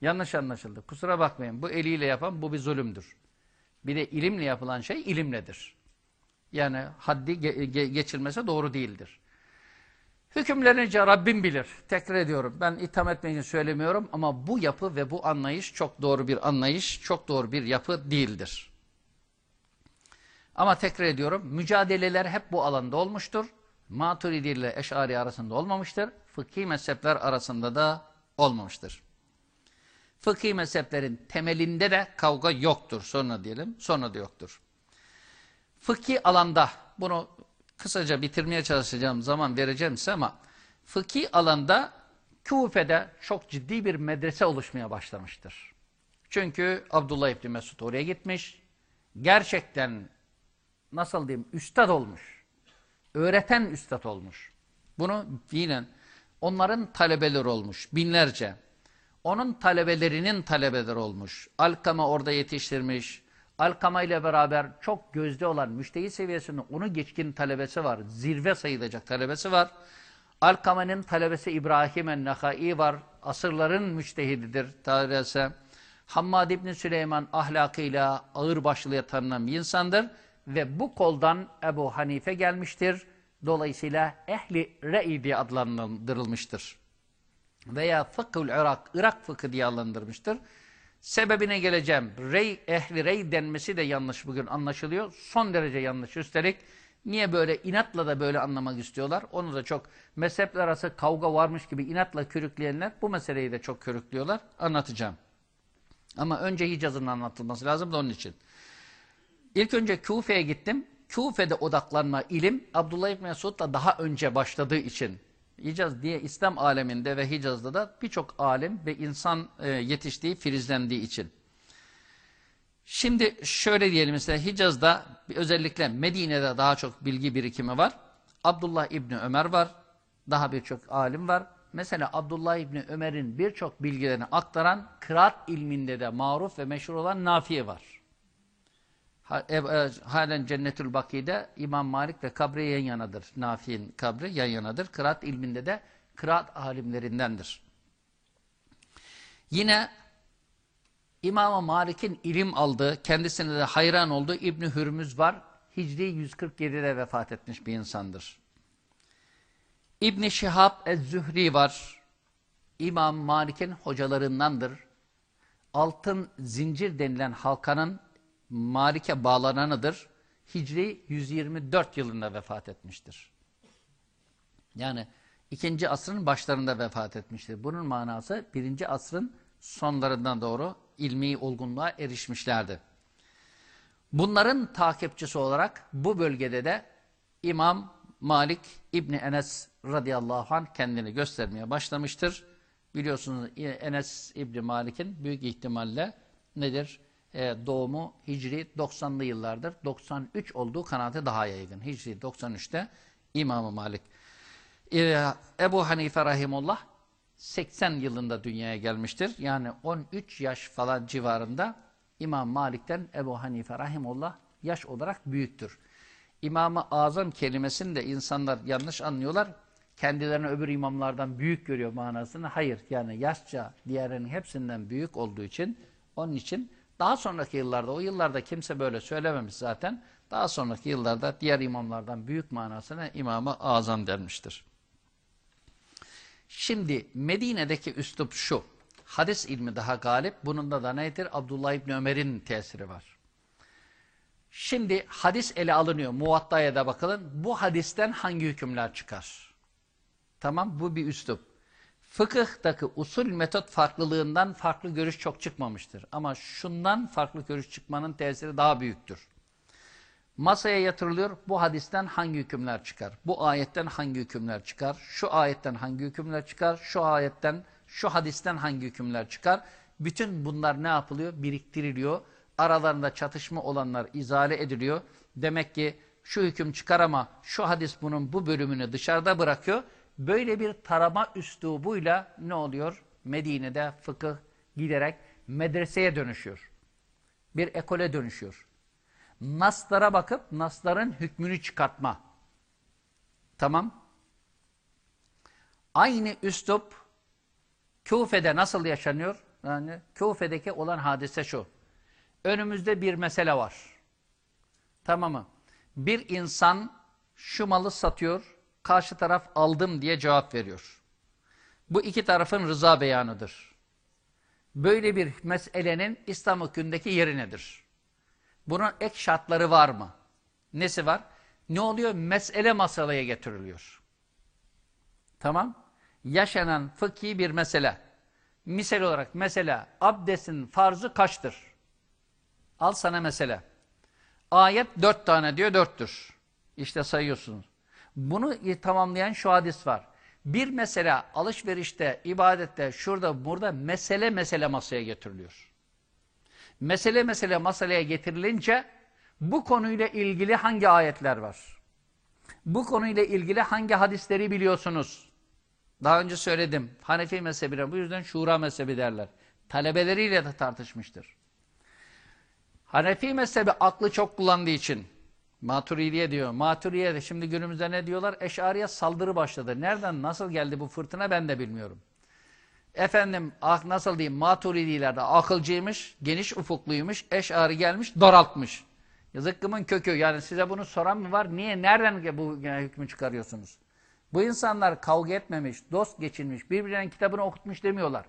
Yanlış anlaşıldı. Kusura bakmayın bu eliyle yapan bu bir zulümdür. Bir de ilimle yapılan şey ilimledir. Yani haddi ge ge geçilmesi doğru değildir. Hükümlerince Rabbim bilir. Tekrar ediyorum. Ben itham etmek için söylemiyorum ama bu yapı ve bu anlayış çok doğru bir anlayış, çok doğru bir yapı değildir. Ama tekrar ediyorum, mücadeleler hep bu alanda olmuştur. Maturidi ile Eş'ari arasında olmamıştır. Fıkhi mezhepler arasında da olmamıştır. Fıkhi mezheplerin temelinde de kavga yoktur. Sonra diyelim, sonra da yoktur. Fıkhi alanda, bunu kısaca bitirmeye çalışacağım zaman vereceğim size ama fıkhi alanda Kufe'de çok ciddi bir medrese oluşmaya başlamıştır. Çünkü Abdullah İbni Mesud oraya gitmiş. Gerçekten nasıl diyeyim üstad olmuş. Öğreten üstad olmuş. Bunu dinen onların talebeleri olmuş binlerce. Onun talebelerinin talebeleri olmuş. Alkama orada yetiştirmiş. Alkama ile beraber çok gözde olan müştehi seviyesinde onu geçkin talebesi var. Zirve sayılacak talebesi var. Alkama'nın talebesi İbrahim el-Nakhai var. Asırların müştehididir talebesi. Hammad İbni Süleyman ahlakıyla ağırbaşlıya tanınan bir insandır. Ve bu koldan Ebu Hanife gelmiştir. Dolayısıyla ehli re'i diye adlandırılmıştır. Veya fıkhul Irak, Irak fıkhı diye adlandırmıştır. Sebebine geleceğim. Rey, ehli rey denmesi de yanlış bugün anlaşılıyor. Son derece yanlış. Üstelik niye böyle inatla da böyle anlamak istiyorlar? Onu da çok mezhepler arası kavga varmış gibi inatla körükleyenler bu meseleyi de çok körüklüyorlar. Anlatacağım. Ama önce Hicaz'ın anlatılması lazım da onun için. İlk önce Kufe'ye gittim. Kufe'de odaklanma ilim Abdullah İbni Mesud'la daha önce başladığı için Hicaz diye İslam aleminde ve Hicaz'da da birçok alim ve insan e, yetiştiği, filizlendiği için. Şimdi şöyle diyelim mesela Hicaz'da özellikle Medine'de daha çok bilgi birikimi var. Abdullah İbni Ömer var. Daha birçok alim var. Mesela Abdullah İbni Ömer'in birçok bilgilerini aktaran kıraat ilminde de maruf ve meşhur olan Nafiye var. E, halen Cennetül Baki'de İmam Malik ve kabri yan yanadır. Nafi'nin kabri yan yanadır. Kıraat ilminde de kıraat alimlerindendir. Yine İmam Malik'in ilim aldığı, kendisine de hayran olduğu İbni Hürmüz var. Hicri 147'de vefat etmiş bir insandır. İbni Şihab Ez-Zühri var. İmam Malik'in hocalarındandır. Altın zincir denilen halkanın Malik'e bağlananıdır. Hicri 124 yılında vefat etmiştir. Yani ikinci asrın başlarında vefat etmiştir. Bunun manası birinci asrın sonlarından doğru ilmi olgunluğa erişmişlerdi. Bunların takipçisi olarak bu bölgede de İmam Malik İbni Enes radıyallahu anh kendini göstermeye başlamıştır. Biliyorsunuz Enes İbni Malik'in büyük ihtimalle nedir? Ee, doğumu Hicri 90'lı yıllardır. 93 olduğu kanaati daha yaygın. Hicri 93'te İmam-ı Malik. Ee, Ebu Hanife Rahimullah 80 yılında dünyaya gelmiştir. Yani 13 yaş falan civarında İmam Malik'ten Ebu Hanife Rahimullah Yaş olarak büyüktür. İmam-ı Azam kelimesini de insanlar yanlış anlıyorlar. Kendilerini öbür imamlardan büyük görüyor manasını. Hayır yani yaşça diğerinin hepsinden büyük olduğu için onun için daha sonraki yıllarda o yıllarda kimse böyle söylememiş zaten. Daha sonraki yıllarda diğer imamlardan büyük manasına İmam-ı Azam denmiştir. Şimdi Medine'deki üslup şu. Hadis ilmi daha galip. Bunun da nedir? Abdullah İbni Ömer'in tesiri var. Şimdi hadis ele alınıyor. Muvatta'ya da bakalım. Bu hadisten hangi hükümler çıkar? Tamam bu bir üslup. Fıkıhtaki usul metot farklılığından farklı görüş çok çıkmamıştır. Ama şundan farklı görüş çıkmanın tesiri daha büyüktür. Masaya yatırılıyor. Bu hadisten hangi hükümler çıkar? Bu ayetten hangi hükümler çıkar? Şu ayetten hangi hükümler çıkar? Şu ayetten, şu hadisten hangi hükümler çıkar? Bütün bunlar ne yapılıyor? Biriktiriliyor. Aralarında çatışma olanlar izale ediliyor. Demek ki şu hüküm çıkar ama şu hadis bunun bu bölümünü dışarıda bırakıyor. Böyle bir tarama üslubuyla ne oluyor? Medine'de fıkıh giderek medreseye dönüşüyor. Bir ekole dönüşüyor. Naslara bakıp nasların hükmünü çıkartma. Tamam. Aynı üslup Küfe'de nasıl yaşanıyor? Yani Küfe'deki olan hadise şu. Önümüzde bir mesele var. Tamam mı? Bir insan şu malı satıyor, karşı taraf aldım diye cevap veriyor. Bu iki tarafın rıza beyanıdır. Böyle bir meselenin İslam hükmündeki yeri nedir? Bunun ek şartları var mı? Nesi var? Ne oluyor? Mesele masalaya getiriliyor. Tamam. Yaşanan fıkhi bir mesele. Misal olarak mesela abdestin farzı kaçtır? Al sana mesele. Ayet dört tane diyor, dörttür. İşte sayıyorsunuz. Bunu tamamlayan şu hadis var. Bir mesele alışverişte, ibadette, şurada, burada mesele mesele masaya getiriliyor. Mesele mesele masalaya getirilince bu konuyla ilgili hangi ayetler var? Bu konuyla ilgili hangi hadisleri biliyorsunuz? Daha önce söyledim. Hanefi mezhebine bu yüzden şura mezhebi derler. Talebeleriyle de tartışmıştır. Hanefi mezhebi aklı çok kullandığı için Maturidiye diyor. Maturidiye de şimdi günümüzde ne diyorlar? Eşariye saldırı başladı. Nereden nasıl geldi bu fırtına ben de bilmiyorum. Efendim ah nasıl diyeyim Maturidiler de akılcıymış, geniş ufukluymuş, eşari gelmiş, daraltmış. Zıkkımın kökü yani size bunu soran mı var? Niye, nereden bu hükmü çıkarıyorsunuz? Bu insanlar kavga etmemiş, dost geçinmiş, birbirlerinin kitabını okutmuş demiyorlar.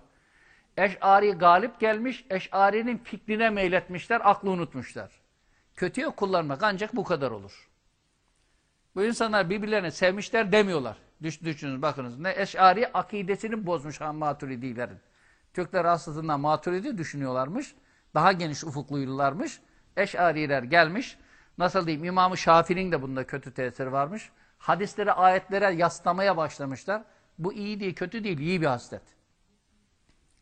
Eş'ari galip gelmiş, Eş'ari'nin fikrine meyletmişler, aklı unutmuşlar. Kötüye kullanmak ancak bu kadar olur. Bu insanlar birbirlerini sevmişler demiyorlar. Düş, düşünün bakınız. Ne Eş'ari akidesini bozmuş Maturidilerin. Türkler aslında Maturidi düşünüyorlarmış. Daha geniş ufukluydularmış. Eş'ariler gelmiş. Nasıl diyeyim İmam-ı Şafii'nin de bunda kötü tesiri varmış. Hadisleri ayetlere yaslamaya başlamışlar. Bu iyi değil, kötü değil, iyi bir haslet.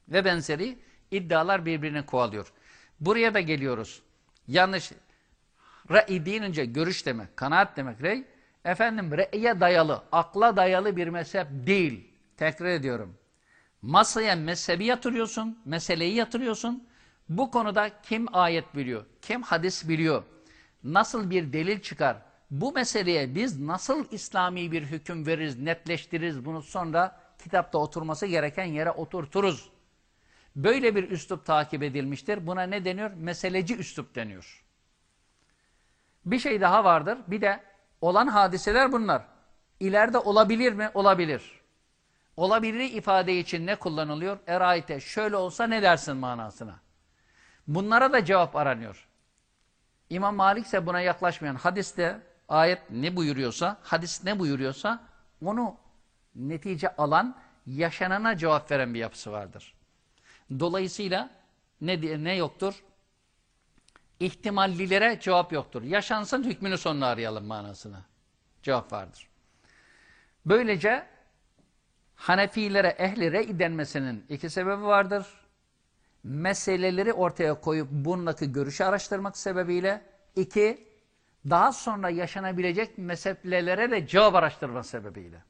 Ve benzeri iddialar birbirini kovalıyor. Buraya da geliyoruz. Yanlış. Re'i deyince görüş demek, kanaat demek rey. Efendim re'ye dayalı, akla dayalı bir mezhep değil. Tekrar ediyorum. Masaya mezhebi yatırıyorsun, meseleyi yatırıyorsun. Bu konuda kim ayet biliyor, kim hadis biliyor, nasıl bir delil çıkar, bu meseleye biz nasıl İslami bir hüküm veririz, netleştiririz bunu sonra kitapta oturması gereken yere oturturuz. Böyle bir üslup takip edilmiştir. Buna ne deniyor? Meseleci üslup deniyor. Bir şey daha vardır. Bir de olan hadiseler bunlar. İleride olabilir mi? Olabilir. Olabilir ifade için ne kullanılıyor? Eraite şöyle olsa ne dersin manasına. Bunlara da cevap aranıyor. İmam Malik ise buna yaklaşmayan hadiste ayet ne buyuruyorsa, hadis ne buyuruyorsa onu netice alan, yaşanana cevap veren bir yapısı vardır. Dolayısıyla ne, ne yoktur? İhtimallilere cevap yoktur. Yaşansın hükmünü sonuna arayalım manasına. Cevap vardır. Böylece Hanefilere ehli re'i denmesinin iki sebebi vardır. Meseleleri ortaya koyup bundaki görüşü araştırmak sebebiyle. iki daha sonra yaşanabilecek meselelere de cevap araştırma sebebiyle.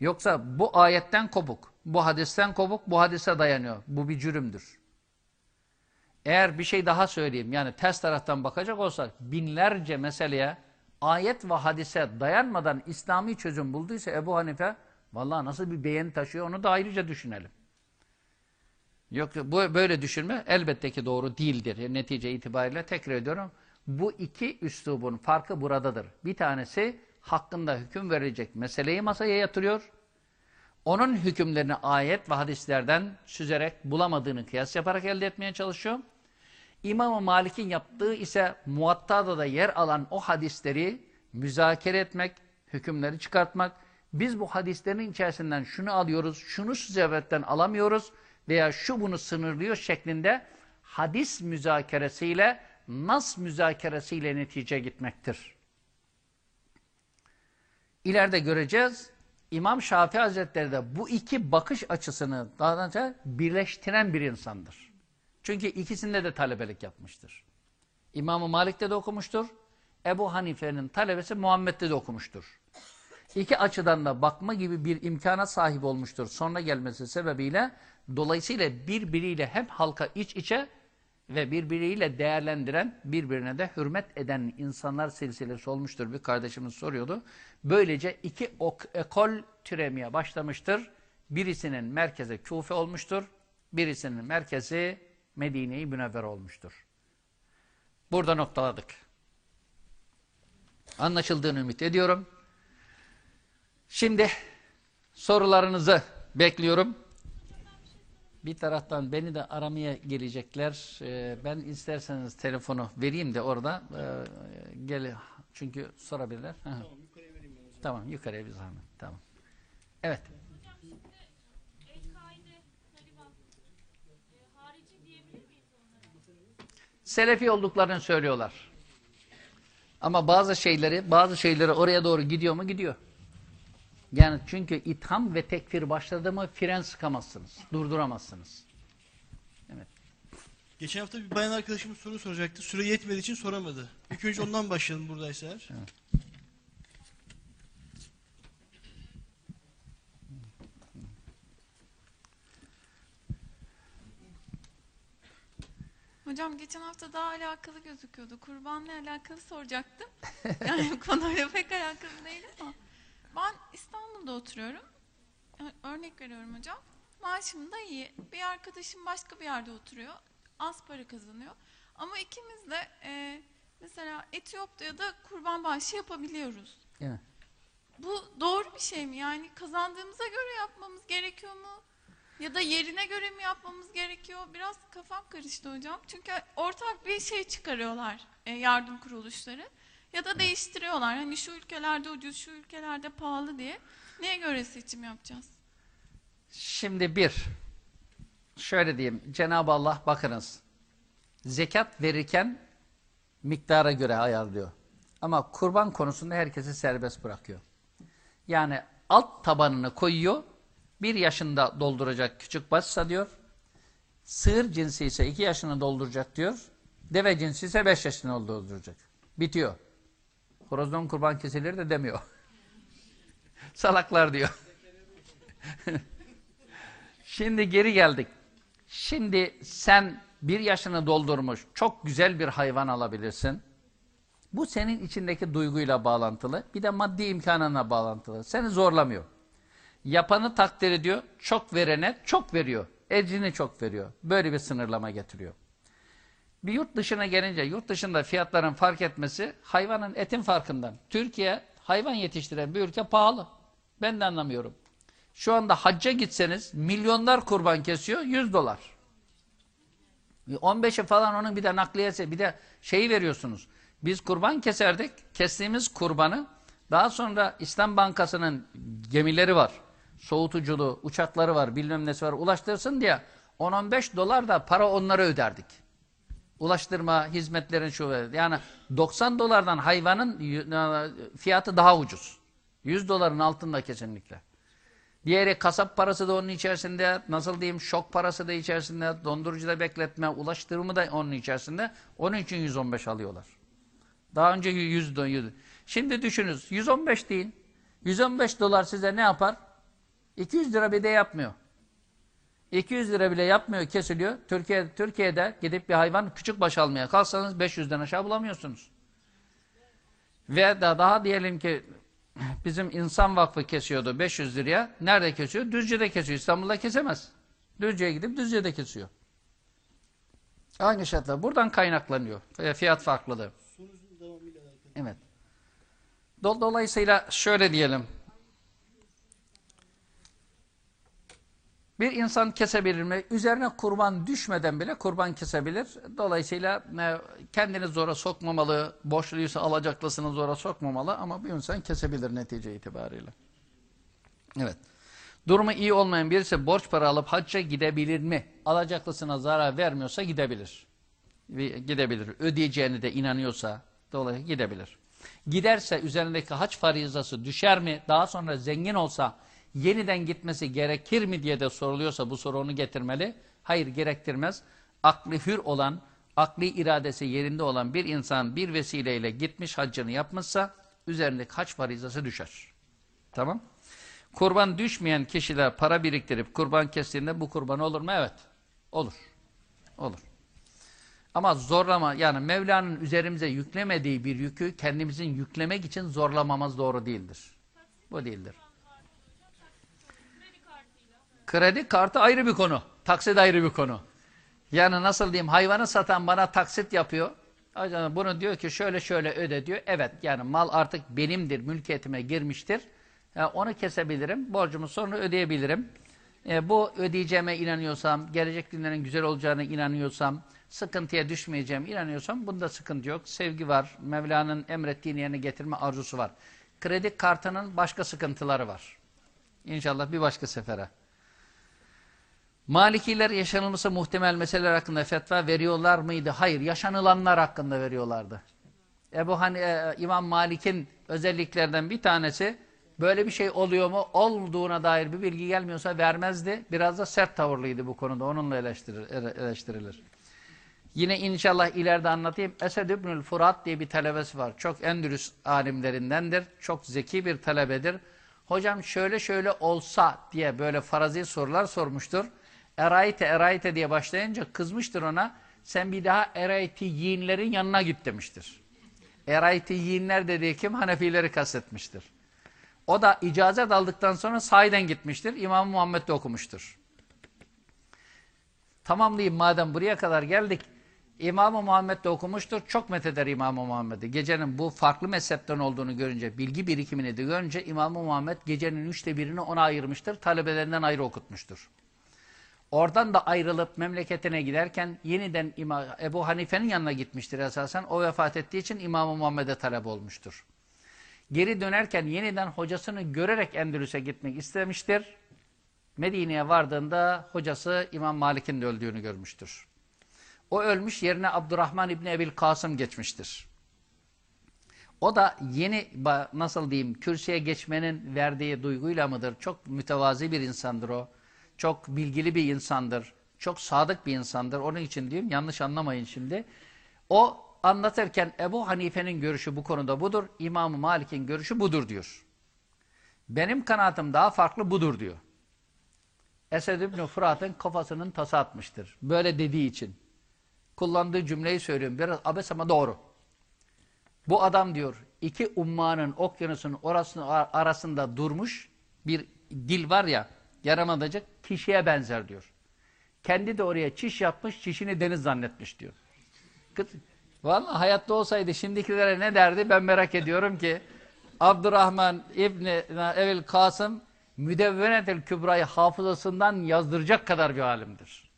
Yoksa bu ayetten kopuk, bu hadisten kopuk, bu hadise dayanıyor. Bu bir cürümdür. Eğer bir şey daha söyleyeyim yani ters taraftan bakacak olsak binlerce meseleye ayet ve hadise dayanmadan İslami çözüm bulduysa Ebu Hanife vallahi nasıl bir beğeni taşıyor onu da ayrıca düşünelim. Yok bu böyle düşünme elbette ki doğru değildir. Netice itibariyle tekrar ediyorum. Bu iki üslubun farkı buradadır. Bir tanesi hakkında hüküm verecek meseleyi masaya yatırıyor. Onun hükümlerini ayet ve hadislerden süzerek bulamadığını kıyas yaparak elde etmeye çalışıyor. İmam-ı Malik'in yaptığı ise muattada da yer alan o hadisleri müzakere etmek, hükümleri çıkartmak. Biz bu hadislerin içerisinden şunu alıyoruz, şunu sebepten alamıyoruz veya şu bunu sınırlıyor şeklinde hadis müzakeresiyle, nas müzakeresiyle netice gitmektir. İleride göreceğiz. İmam Şafii Hazretleri de bu iki bakış açısını daha önce birleştiren bir insandır. Çünkü ikisinde de talebelik yapmıştır. İmam-ı Malik'te de okumuştur. Ebu Hanife'nin talebesi Muhammed'de de okumuştur. İki açıdan da bakma gibi bir imkana sahip olmuştur sonra gelmesi sebebiyle. Dolayısıyla birbiriyle hem halka iç içe ve birbiriyle değerlendiren, birbirine de hürmet eden insanlar silsilesi olmuştur. Bir kardeşimiz soruyordu. Böylece iki ok ekol türemeye başlamıştır. Birisinin merkezi Kufe olmuştur. Birisinin merkezi Medine-i Münevver olmuştur. Burada noktaladık. Anlaşıldığını ümit ediyorum. Şimdi sorularınızı bekliyorum. Bir taraftan beni de aramaya gelecekler. Ee, ben isterseniz telefonu vereyim de orada e, gel çünkü sorabilirler. Tamam yukarıya vereyim ben zaman. Tamam yukarıya bir zahmet. Tamam. Evet. Hocam? Selefi olduklarını söylüyorlar. Ama bazı şeyleri, bazı şeyleri oraya doğru gidiyor mu? Gidiyor. Yani çünkü itham ve tekfir başladı mı fren sıkamazsınız. Durduramazsınız. Evet. Geçen hafta bir bayan arkadaşımız soru soracaktı. Süre yetmediği için soramadı. İlk önce ondan başlayalım buradaysa eğer. Hocam geçen hafta daha alakalı gözüküyordu. Kurbanla alakalı soracaktım. Yani konuyla pek alakalı değil ama. Ben İstanbul'da oturuyorum. Örnek veriyorum hocam. Maaşım da iyi. Bir arkadaşım başka bir yerde oturuyor. Az para kazanıyor. Ama ikimiz de e, mesela Etiyopya'da kurban bağışı yapabiliyoruz. evet. Bu doğru bir şey mi? Yani kazandığımıza göre yapmamız gerekiyor mu? Ya da yerine göre mi yapmamız gerekiyor? Biraz kafam karıştı hocam. Çünkü ortak bir şey çıkarıyorlar e, yardım kuruluşları. Ya da değiştiriyorlar. Hani şu ülkelerde ucuz, şu ülkelerde pahalı diye. Neye göre seçim yapacağız? Şimdi bir, şöyle diyeyim, Cenab-ı Allah bakınız, zekat verirken miktara göre ayarlıyor. Ama kurban konusunda herkesi serbest bırakıyor. Yani alt tabanını koyuyor, bir yaşında dolduracak küçük başsa diyor, sığır cinsi ise iki yaşını dolduracak diyor, deve cinsi ise beş yaşını dolduracak. Bitiyor. Horozdan kurban kesilir de demiyor. *laughs* Salaklar diyor. *laughs* Şimdi geri geldik. Şimdi sen bir yaşını doldurmuş çok güzel bir hayvan alabilirsin. Bu senin içindeki duyguyla bağlantılı. Bir de maddi imkanına bağlantılı. Seni zorlamıyor. Yapanı takdir ediyor. Çok verene çok veriyor. Ecrini çok veriyor. Böyle bir sınırlama getiriyor. Bir yurt dışına gelince yurt dışında fiyatların fark etmesi hayvanın etin farkından. Türkiye hayvan yetiştiren bir ülke pahalı. Ben de anlamıyorum. Şu anda hacca gitseniz milyonlar kurban kesiyor 100 dolar. 15'i falan onun bir de nakliyesi bir de şeyi veriyorsunuz. Biz kurban keserdik. Kestiğimiz kurbanı daha sonra İslam Bankası'nın gemileri var. Soğutuculu, uçakları var, bilmem nesi var. Ulaştırsın diye 10-15 dolar da para onlara öderdik. Ulaştırma hizmetlerin şu yani 90 dolardan hayvanın fiyatı daha ucuz. 100 doların altında kesinlikle. Diğeri kasap parası da onun içerisinde, nasıl diyeyim şok parası da içerisinde, dondurucuda bekletme, ulaştırımı da onun içerisinde. Onun için 115 alıyorlar. Daha önce 100 100. Şimdi düşününüz 115 deyin. 115 dolar size ne yapar? 200 lira bir de yapmıyor. 200 lira bile yapmıyor, kesiliyor. Türkiye, Türkiye'de gidip bir hayvan küçük baş almaya kalksanız 500'den aşağı bulamıyorsunuz. Ve da daha diyelim ki *clears throat* bizim insan vakfı kesiyordu 500 liraya. Nerede kesiyor? Düzce'de kesiyor. İstanbul'da kesemez. Düzce'ye gidip Düzce'de kesiyor. Aynı şartlar. Buradan kaynaklanıyor. Fiyat farklılığı. Evet. Do- Dolayısıyla şöyle diyelim. Bir insan kesebilir mi? Üzerine kurban düşmeden bile kurban kesebilir. Dolayısıyla e, kendini zora sokmamalı, borçluysa alacaklısını zora sokmamalı ama bir insan kesebilir netice itibariyle. Evet. Durumu iyi olmayan birisi borç para alıp hacca gidebilir mi? Alacaklısına zarar vermiyorsa gidebilir. Gidebilir. Ödeyeceğini de inanıyorsa dolayısıyla gidebilir. Giderse üzerindeki haç farizası düşer mi? Daha sonra zengin olsa yeniden gitmesi gerekir mi diye de soruluyorsa bu soru onu getirmeli. Hayır gerektirmez. Aklı hür olan, akli iradesi yerinde olan bir insan bir vesileyle gitmiş haccını yapmışsa üzerindeki haç farizası düşer. Tamam. Kurban düşmeyen kişiler para biriktirip kurban kestiğinde bu kurban olur mu? Evet. Olur. Olur. Ama zorlama yani Mevla'nın üzerimize yüklemediği bir yükü kendimizin yüklemek için zorlamamız doğru değildir. Bu değildir. Kredi kartı ayrı bir konu. Taksit ayrı bir konu. Yani nasıl diyeyim hayvanı satan bana taksit yapıyor. Acaba Bunu diyor ki şöyle şöyle öde diyor. Evet yani mal artık benimdir, mülkiyetime girmiştir. Yani onu kesebilirim, borcumu sonra ödeyebilirim. E, bu ödeyeceğime inanıyorsam, gelecek günlerin güzel olacağına inanıyorsam, sıkıntıya düşmeyeceğim inanıyorsam bunda sıkıntı yok. Sevgi var, Mevla'nın emrettiğini yerine getirme arzusu var. Kredi kartının başka sıkıntıları var. İnşallah bir başka sefere. Malikiler yaşanılması muhtemel meseleler hakkında fetva veriyorlar mıydı? Hayır, yaşanılanlar hakkında veriyorlardı. Ebu hani e, İmam Malik'in özelliklerden bir tanesi böyle bir şey oluyor mu? Olduğuna dair bir bilgi gelmiyorsa vermezdi. Biraz da sert tavırlıydı bu konuda. Onunla eleştirir, ele- eleştirilir. Yine inşallah ileride anlatayım. Esed İbnül Furat diye bir talebesi var. Çok Endülüs alimlerindendir. Çok zeki bir talebedir. Hocam şöyle şöyle olsa diye böyle farazi sorular sormuştur. Erayte erayte diye başlayınca kızmıştır ona. Sen bir daha eraytiyinlerin yanına git demiştir. Eraytiyinler dediği kim? Hanefileri kastetmiştir. O da icazet aldıktan sonra sahiden gitmiştir. İmam Muhammed de okumuştur. Tamamlayayım madem buraya kadar geldik. İmam-ı Muhammed de okumuştur. Çok metheder İmam-ı Muhammed'i. Gecenin bu farklı mezhepten olduğunu görünce, bilgi birikimini de görünce İmam-ı Muhammed gecenin üçte birini ona ayırmıştır. Talebelerinden ayrı okutmuştur. Oradan da ayrılıp memleketine giderken yeniden İmam, Ebu Hanife'nin yanına gitmiştir esasen. O vefat ettiği için İmam-ı Muhammed'e talep olmuştur. Geri dönerken yeniden hocasını görerek Endülüs'e gitmek istemiştir. Medine'ye vardığında hocası İmam Malik'in de öldüğünü görmüştür. O ölmüş yerine Abdurrahman İbni Ebil Kasım geçmiştir. O da yeni nasıl diyeyim kürsüye geçmenin verdiği duyguyla mıdır? Çok mütevazi bir insandır o. Çok bilgili bir insandır. Çok sadık bir insandır. Onun için diyeyim yanlış anlamayın şimdi. O anlatırken Ebu Hanife'nin görüşü bu konuda budur. İmam-ı Malik'in görüşü budur diyor. Benim kanaatim daha farklı budur diyor. Esed İbni Fırat'ın kafasının tası atmıştır. Böyle dediği için. Kullandığı cümleyi söylüyorum. Biraz abes ama doğru. Bu adam diyor iki ummanın okyanusun orasını, arasında durmuş bir dil var ya yaramadacak kişiye benzer diyor. Kendi de oraya çiş yapmış çişini deniz zannetmiş diyor. Vallahi hayatta olsaydı şimdikilere ne derdi ben merak ediyorum ki Abdurrahman İbni Evil Kasım Müdevvenetel Kübra'yı hafızasından yazdıracak kadar bir alimdir.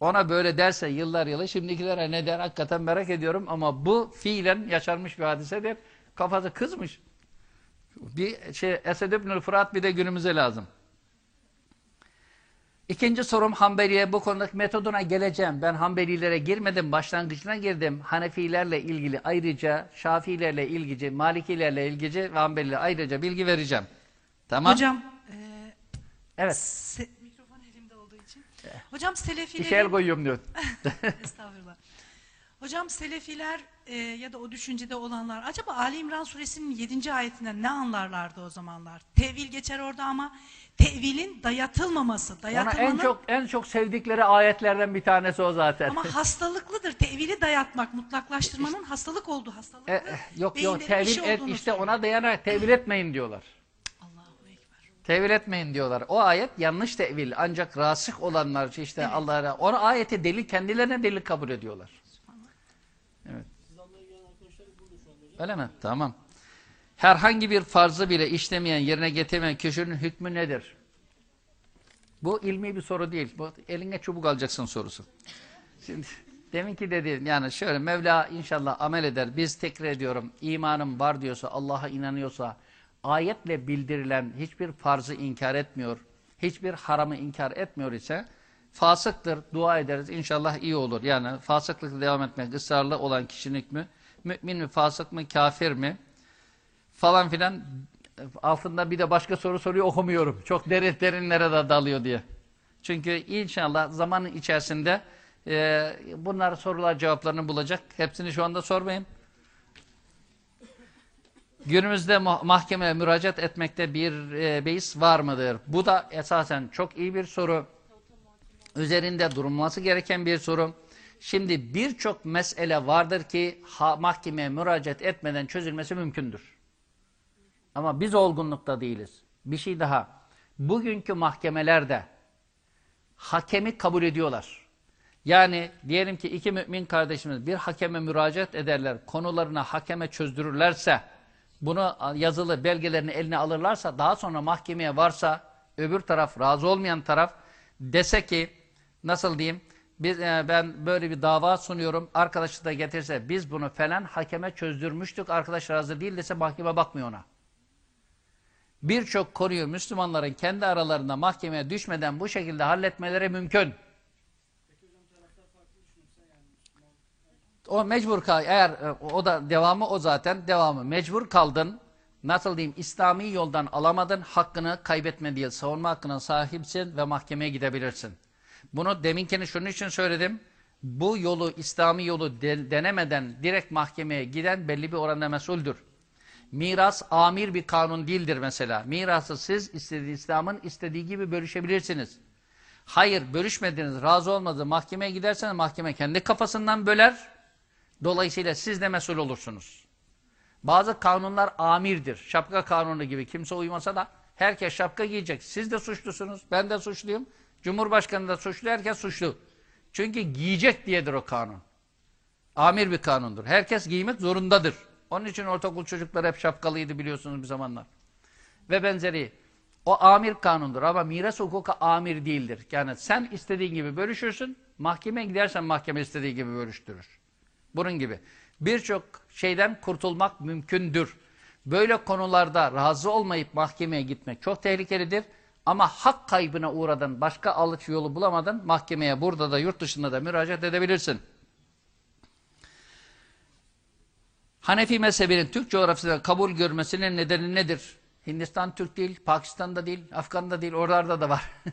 Ona böyle derse yıllar yılı şimdikilere ne der hakikaten merak ediyorum ama bu fiilen yaşanmış bir hadisedir. Kafası kızmış. Bir şey Esed İbnül Fırat bir de günümüze lazım. İkinci sorum Hanbeli'ye bu konudaki metoduna geleceğim. Ben Hanbelilere girmedim, başlangıcına girdim. Hanefilerle ilgili ayrıca, Şafiilerle ilgili, Malikilerle ilgili ve Hanbelilerle ayrıca bilgi vereceğim. Tamam? Hocam, e, Evet. se- mikrofon elimde olduğu için. Hocam İşe el Selefilerin, koyuyorum diyor. *laughs* estağfurullah. Hocam Selefiler e, ya da o düşüncede olanlar acaba Ali İmran suresinin 7. ayetinden ne anlarlardı o zamanlar? Tevil geçer orada ama tevilin dayatılmaması, Ona dayatılmanın en çok en çok sevdikleri ayetlerden bir tanesi o zaten. ama hastalıklıdır. Tevili dayatmak, mutlaklaştırmanın hastalık olduğu, hastalıklı E, eh, yok yok tevil et, işte söylüyor. ona dayanarak tevil etmeyin diyorlar. Allahu Ekber. Tevil etmeyin diyorlar. O ayet yanlış tevil. Ancak rasık olanlar işte Allah'a onu ayeti delil kendilerine delil kabul ediyorlar. Evet. Öyle mi? Tamam. Herhangi bir farzı bile işlemeyen, yerine getirmeyen kişinin hükmü nedir? Bu ilmi bir soru değil. Bu eline çubuk alacaksın sorusu. Şimdi demin ki dediğim yani şöyle Mevla inşallah amel eder. Biz tekrar ediyorum imanım var diyorsa Allah'a inanıyorsa ayetle bildirilen hiçbir farzı inkar etmiyor. Hiçbir haramı inkar etmiyor ise fasıktır. Dua ederiz. İnşallah iyi olur. Yani fasıklıkla devam etmek ısrarlı olan kişinin hükmü mümin mi fasık mı kafir mi falan filan altında bir de başka soru soruyor okumuyorum. Çok derin derinlere de dalıyor diye. Çünkü inşallah zamanın içerisinde e, bunlar sorular cevaplarını bulacak. Hepsini şu anda sormayayım. Günümüzde ma- mahkemeye müracaat etmekte bir e, beis var mıdır? Bu da esasen çok iyi bir soru. Üzerinde durulması gereken bir soru. Şimdi birçok mesele vardır ki ha, mahkemeye müracaat etmeden çözülmesi mümkündür. Ama biz olgunlukta değiliz. Bir şey daha. Bugünkü mahkemelerde hakemi kabul ediyorlar. Yani diyelim ki iki mümin kardeşimiz bir hakeme müracaat ederler, konularını hakeme çözdürürlerse, bunu yazılı belgelerini eline alırlarsa, daha sonra mahkemeye varsa, öbür taraf, razı olmayan taraf dese ki, nasıl diyeyim, biz, e, ben böyle bir dava sunuyorum, arkadaşı da getirse, biz bunu falan hakeme çözdürmüştük, arkadaş razı değil dese mahkeme bakmıyor ona. Birçok konuyu Müslümanların kendi aralarında mahkemeye düşmeden bu şekilde halletmeleri mümkün. O mecbur kal eğer e, o da devamı o zaten devamı mecbur kaldın nasıl diyeyim İslami yoldan alamadın hakkını kaybetme diye savunma hakkına sahipsin ve mahkemeye gidebilirsin. Bunu deminkini şunun için söyledim. Bu yolu İslami yolu de- denemeden direkt mahkemeye giden belli bir oranda mesuldür. Miras amir bir kanun değildir mesela. Mirası siz istediği İslam'ın istediği gibi bölüşebilirsiniz. Hayır bölüşmediniz, razı olmadı mahkemeye giderseniz mahkeme kendi kafasından böler. Dolayısıyla siz de mesul olursunuz. Bazı kanunlar amirdir. Şapka kanunu gibi kimse uymasa da herkes şapka giyecek. Siz de suçlusunuz, ben de suçluyum. Cumhurbaşkanı da suçlu, herkes suçlu. Çünkü giyecek diyedir o kanun. Amir bir kanundur. Herkes giymek zorundadır. Onun için ortaokul çocuklar hep şapkalıydı biliyorsunuz bir zamanlar. Ve benzeri. O amir kanundur ama miras hukuku amir değildir. Yani sen istediğin gibi bölüşürsün, mahkemeye gidersen mahkeme istediği gibi bölüştürür. Bunun gibi. Birçok şeyden kurtulmak mümkündür. Böyle konularda razı olmayıp mahkemeye gitmek çok tehlikelidir. Ama hak kaybına uğradın, başka alıç yolu bulamadın, mahkemeye burada da yurt dışında da müracaat edebilirsin. Hanefi mezhebinin Türk coğrafyasında kabul görmesinin nedeni nedir? Hindistan Türk değil, Pakistan'da değil, Afgan'da değil, oralarda da var. *laughs*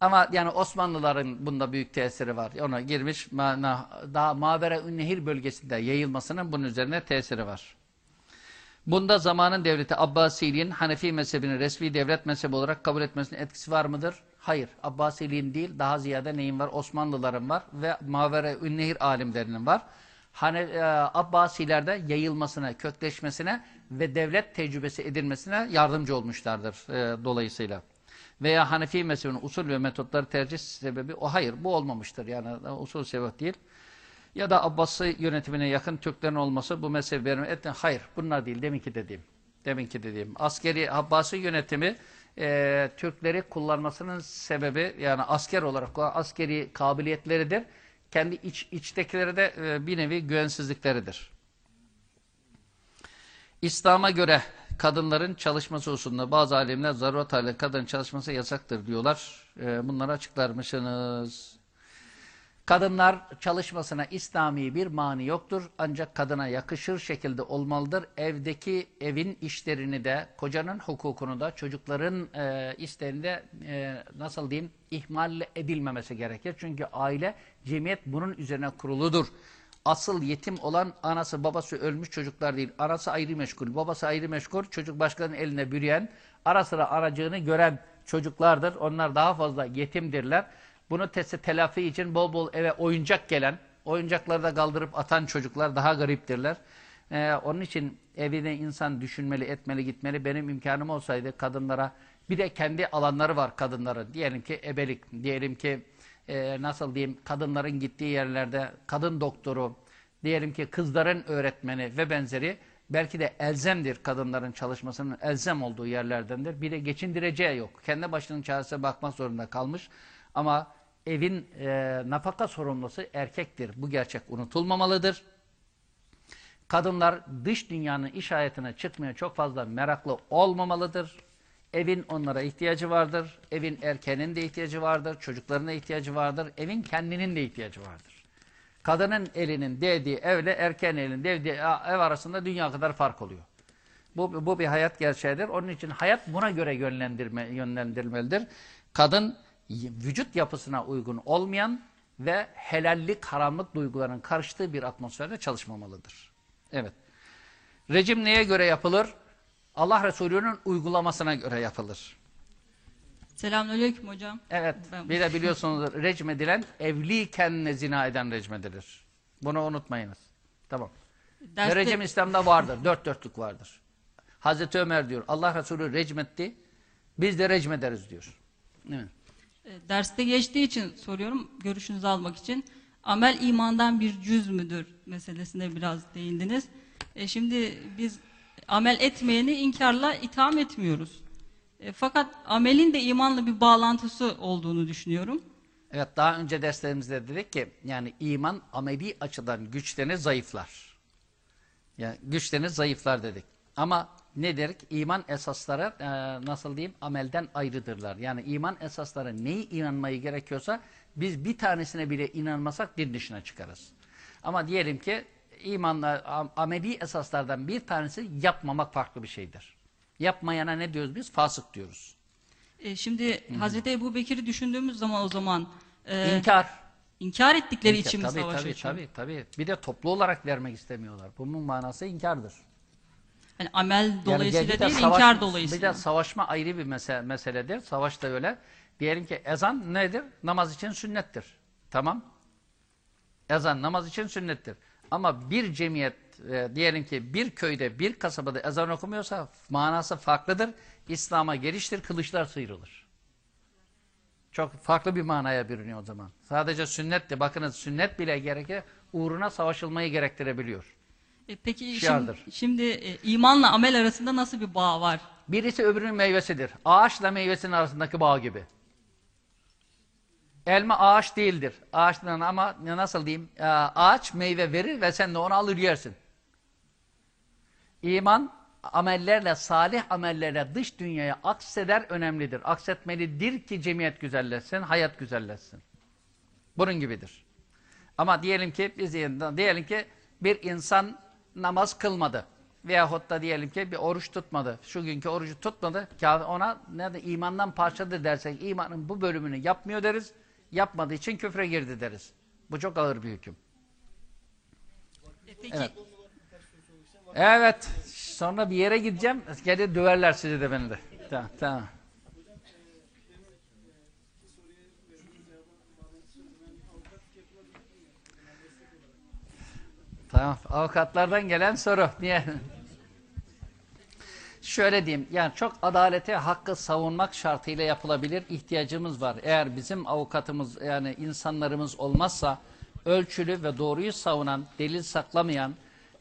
Ama yani Osmanlıların bunda büyük tesiri var. Ona girmiş daha Nehir bölgesinde yayılmasının bunun üzerine tesiri var. Bunda zamanın devleti Abbasiliğin Hanefi mezhebini resmi devlet mezhebi olarak kabul etmesinin etkisi var mıdır? Hayır. Abbasiliğin değil daha ziyade neyin var? Osmanlıların var ve Nehir alimlerinin var. Hani e, Abbasilerde yayılmasına, kökleşmesine ve devlet tecrübesi edilmesine yardımcı olmuşlardır e, dolayısıyla. Veya Hanefi mezhebinin usul ve metotları tercih sebebi o hayır bu olmamıştır. Yani usul sebep değil. Ya da Abbasi yönetimine yakın Türklerin olması bu mezhebi benim etme. Hayır bunlar değil deminki dediğim. Deminki dediğim. Askeri Abbasi yönetimi e, Türkleri kullanmasının sebebi yani asker olarak askeri kabiliyetleridir. Kendi iç, içtekileri de e, bir nevi güvensizlikleridir. İslam'a göre kadınların çalışması hususunda bazı alimler zaruret halinde kadın çalışması yasaktır diyorlar. E, bunları açıklar mısınız? Kadınlar çalışmasına İslami bir mani yoktur. Ancak kadına yakışır şekilde olmalıdır. Evdeki evin işlerini de, kocanın hukukunu da, çocukların e, isteğini de e, nasıl diyeyim ihmal edilmemesi gerekir. Çünkü aile, cemiyet bunun üzerine kuruludur. asıl yetim olan anası babası ölmüş çocuklar değil. Anası ayrı meşgul, babası ayrı meşgul. Çocuk başkalarının eline bürüyen, ara sıra aracığını gören çocuklardır. Onlar daha fazla yetimdirler. Bunu tesi telafi için bol bol eve oyuncak gelen, oyuncakları da kaldırıp atan çocuklar daha gariptirler. Ee, onun için evine insan düşünmeli, etmeli, gitmeli. Benim imkanım olsaydı kadınlara bir de kendi alanları var kadınların. Diyelim ki ebelik, diyelim ki e, nasıl diyeyim kadınların gittiği yerlerde kadın doktoru, diyelim ki kızların öğretmeni ve benzeri belki de elzemdir kadınların çalışmasının elzem olduğu yerlerdendir. Bir de geçindireceği yok. Kendi başının çaresine bakmak zorunda kalmış. Ama evin e, nafaka sorumlusu erkektir. Bu gerçek unutulmamalıdır. Kadınlar dış dünyanın iş hayatına çıkmaya çok fazla meraklı olmamalıdır. Evin onlara ihtiyacı vardır. Evin erkeğinin de ihtiyacı vardır. Çocukların da ihtiyacı vardır. Evin kendinin de ihtiyacı vardır. Kadının elinin değdiği evle erkeğin elinin değdiği ev arasında dünya kadar fark oluyor. Bu, bu bir hayat gerçeğidir. Onun için hayat buna göre yönlendirme, yönlendirilmelidir. Kadın vücut yapısına uygun olmayan ve helallik, haramlık duygularının karıştığı bir atmosferde çalışmamalıdır. Evet. Rejim neye göre yapılır? Allah Resulü'nün uygulamasına göre yapılır. Selamünaleyküm hocam. Evet. Ben- Bir de biliyorsunuz rejim edilen evliyken zina eden rejim edilir. Bunu unutmayınız. Tamam. Derste, rejim İslam'da vardır. Dört dörtlük vardır. Hazreti Ömer diyor. Allah Resulü rejim etti. Biz de rejim ederiz diyor. Evet. e, derste geçtiği için soruyorum, görüşünüzü almak için. Amel imandan bir cüz müdür meselesine biraz değindiniz. E, şimdi biz amel etmeyeni inkarla itham etmiyoruz. E, fakat amelin de imanla bir bağlantısı olduğunu düşünüyorum. Evet daha önce derslerimizde dedik ki yani iman ameli açıdan güçlenir zayıflar. Yani güçlenir zayıflar dedik. Ama ne dedik? İman esasları e, nasıl diyeyim amelden ayrıdırlar. Yani iman esasları neyi inanmayı gerekiyorsa biz bir tanesine bile inanmasak din dışına çıkarız. Ama diyelim ki imanla am- ameli esaslardan bir tanesi yapmamak farklı bir şeydir. Yapmayana ne diyoruz biz? Fasık diyoruz. E, şimdi Hazreti Ebu Bekir'i düşündüğümüz zaman o zaman e, İnkar. inkar ettikleri İnkar, için mi tabii, savaş tabii, açıyor? tabii, tabii. Bir de toplu olarak vermek istemiyorlar. Bunun manası inkardır. Yani amel dolayısıyla de değil, savaş- inkar dolayısıyla. Bir de savaşma ayrı bir mese meseledir. Savaş da öyle. Diyelim ki ezan nedir? Namaz için sünnettir. Tamam. Ezan namaz için sünnettir. Ama bir cemiyet, e, diyelim ki bir köyde, bir kasabada ezan okumuyorsa manası farklıdır. İslam'a geliştir, kılıçlar sıyrılır. Çok farklı bir manaya bürünüyor o zaman. Sadece sünnetti. Bakınız sünnet bile gerekir. Uğruna savaşılmayı gerektirebiliyor. E, peki Şiardır. şimdi, şimdi e, imanla amel arasında nasıl bir bağ var? Birisi öbürünün meyvesidir. Ağaçla meyvesinin arasındaki bağ gibi. Elma ağaç değildir. Ağaçtan ama nasıl diyeyim? Ee, Ağaç meyve verir ve sen de onu alır yersin. İman amellerle, salih amellerle dış dünyaya akseder önemlidir. Aksetmelidir ki cemiyet güzelleşsin, hayat güzelleşsin. Bunun gibidir. Ama diyelim ki biz diyelim ki bir insan namaz kılmadı veyahut da diyelim ki bir oruç tutmadı. Şu günkü orucu tutmadı. Ona ne de imandan parçadır dersek imanın bu bölümünü yapmıyor deriz. Yapmadığı için küfre girdi deriz. Bu çok ağır bir hüküm. E, peki Evet. Evet. Sonra bir yere gideceğim. Geri döverler sizi de beni de. Tamam, tamam. Tamam. Avukatlardan gelen soru. Niye? Şöyle diyeyim. Yani çok adaleti, hakkı savunmak şartıyla yapılabilir. ihtiyacımız var. Eğer bizim avukatımız yani insanlarımız olmazsa ölçülü ve doğruyu savunan, delil saklamayan,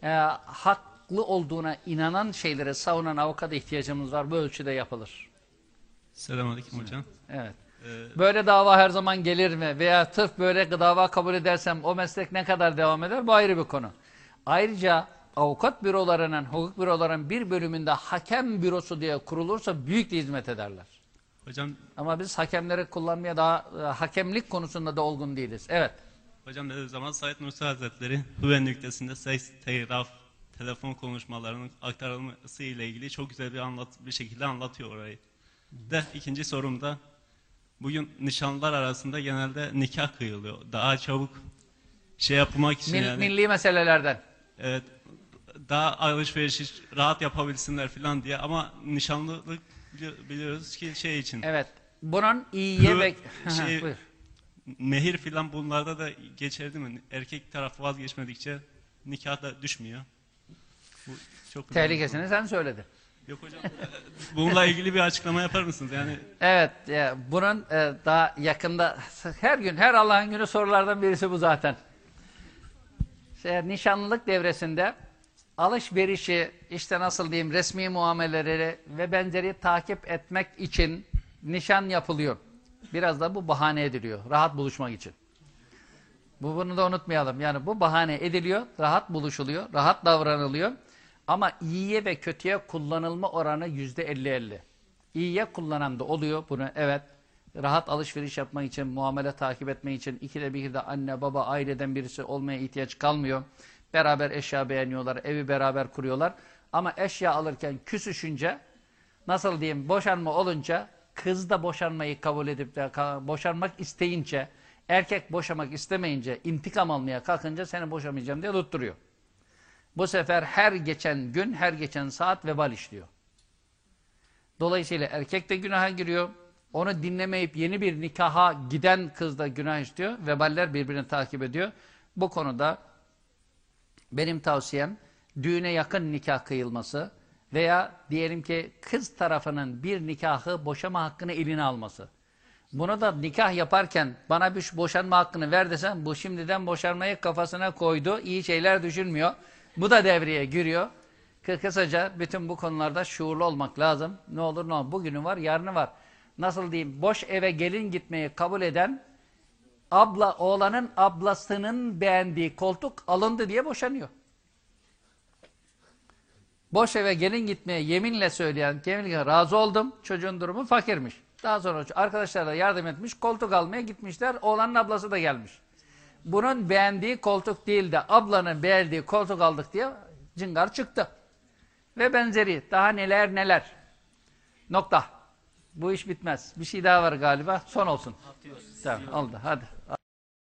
e, haklı olduğuna inanan şeyleri savunan avukata ihtiyacımız var. Bu ölçüde yapılır. Selamünaleyküm hocam. Evet. Ee, Böyle dava her zaman gelir mi? Veya tıp böyle dava kabul edersem o meslek ne kadar devam eder? Bu ayrı bir konu. Ayrıca avukat bürolarının, hukuk bürolarının bir bölümünde hakem bürosu diye kurulursa büyük de hizmet ederler. hocam Ama biz hakemleri kullanmaya daha e, hakemlik konusunda da olgun değiliz. Evet. hocam dediği zaman Said Nursi Hazretleri Hüven nüktesinde seks, telgraf, telefon konuşmalarının aktarılması ile ilgili çok güzel bir anlat bir şekilde anlatıyor orayı. De ikinci sorumda bugün nişanlılar arasında genelde nikah kıyılıyor. Daha çabuk şey yapmak için Mil- yani. Milli meselelerden. Evet. Daha alışveriş rahat yapabilsinler falan diye ama nişanlılık bili- biliyoruz ki şey için. Evet. Bunun iyiye Hı, ve... şey- Buyur. Mehir filan bunlarda da geçerli mi? Erkek tarafı vazgeçmedikçe nikah da düşmüyor. Bu çok önemli. Tehlikesini sen söyledin. Yok hocam. Bununla ilgili bir açıklama yapar mısınız? Yani Evet, ya bunun e, daha yakında her gün her Allah'ın günü sorulardan birisi bu zaten. Şey, nişanlılık devresinde alışverişi işte nasıl diyeyim resmi muameleleri ve benzeri takip etmek için nişan yapılıyor. Biraz da bu bahane ediliyor rahat buluşmak için. Bu bunu da unutmayalım. Yani bu bahane ediliyor, rahat buluşuluyor, rahat davranılıyor. Ama iyiye ve kötüye kullanılma oranı yüzde elli elli. İyiye kullanan da oluyor bunu evet. Rahat alışveriş yapmak için, muamele takip etmek için ikide bir de anne baba aileden birisi olmaya ihtiyaç kalmıyor. Beraber eşya beğeniyorlar, evi beraber kuruyorlar. Ama eşya alırken küsüşünce nasıl diyeyim boşanma olunca kız da boşanmayı kabul edip de boşanmak isteyince erkek boşamak istemeyince intikam almaya kalkınca seni boşamayacağım diye tutturuyor. Bu sefer her geçen gün, her geçen saat vebal işliyor. Dolayısıyla erkek de günaha giriyor. Onu dinlemeyip yeni bir nikaha giden kız da günah işliyor. Veballer birbirini takip ediyor. Bu konuda benim tavsiyem düğüne yakın nikah kıyılması veya diyelim ki kız tarafının bir nikahı boşama hakkını eline alması. Bunu da nikah yaparken bana bir boşanma hakkını ver desem bu şimdiden boşanmayı kafasına koydu. iyi şeyler düşünmüyor. Bu da devreye giriyor. Kı- Kısaca bütün bu konularda şuurlu olmak lazım. Ne olur ne olur. Bugünü var, yarını var. Nasıl diyeyim? Boş eve gelin gitmeyi kabul eden abla oğlanın ablasının beğendiği koltuk alındı diye boşanıyor. Boş eve gelin gitmeye yeminle söyleyen, yeminle razı oldum. Çocuğun durumu fakirmiş. Daha sonra arkadaşlar da yardım etmiş. Koltuk almaya gitmişler. Oğlanın ablası da gelmiş. Bunun beğendiği koltuk değil de ablanın beğendiği koltuk aldık diye cıngar çıktı. Ve benzeri. Daha neler neler. Nokta. Bu iş bitmez. Bir şey daha var galiba. Son olsun. Tamam oldu. Hadi.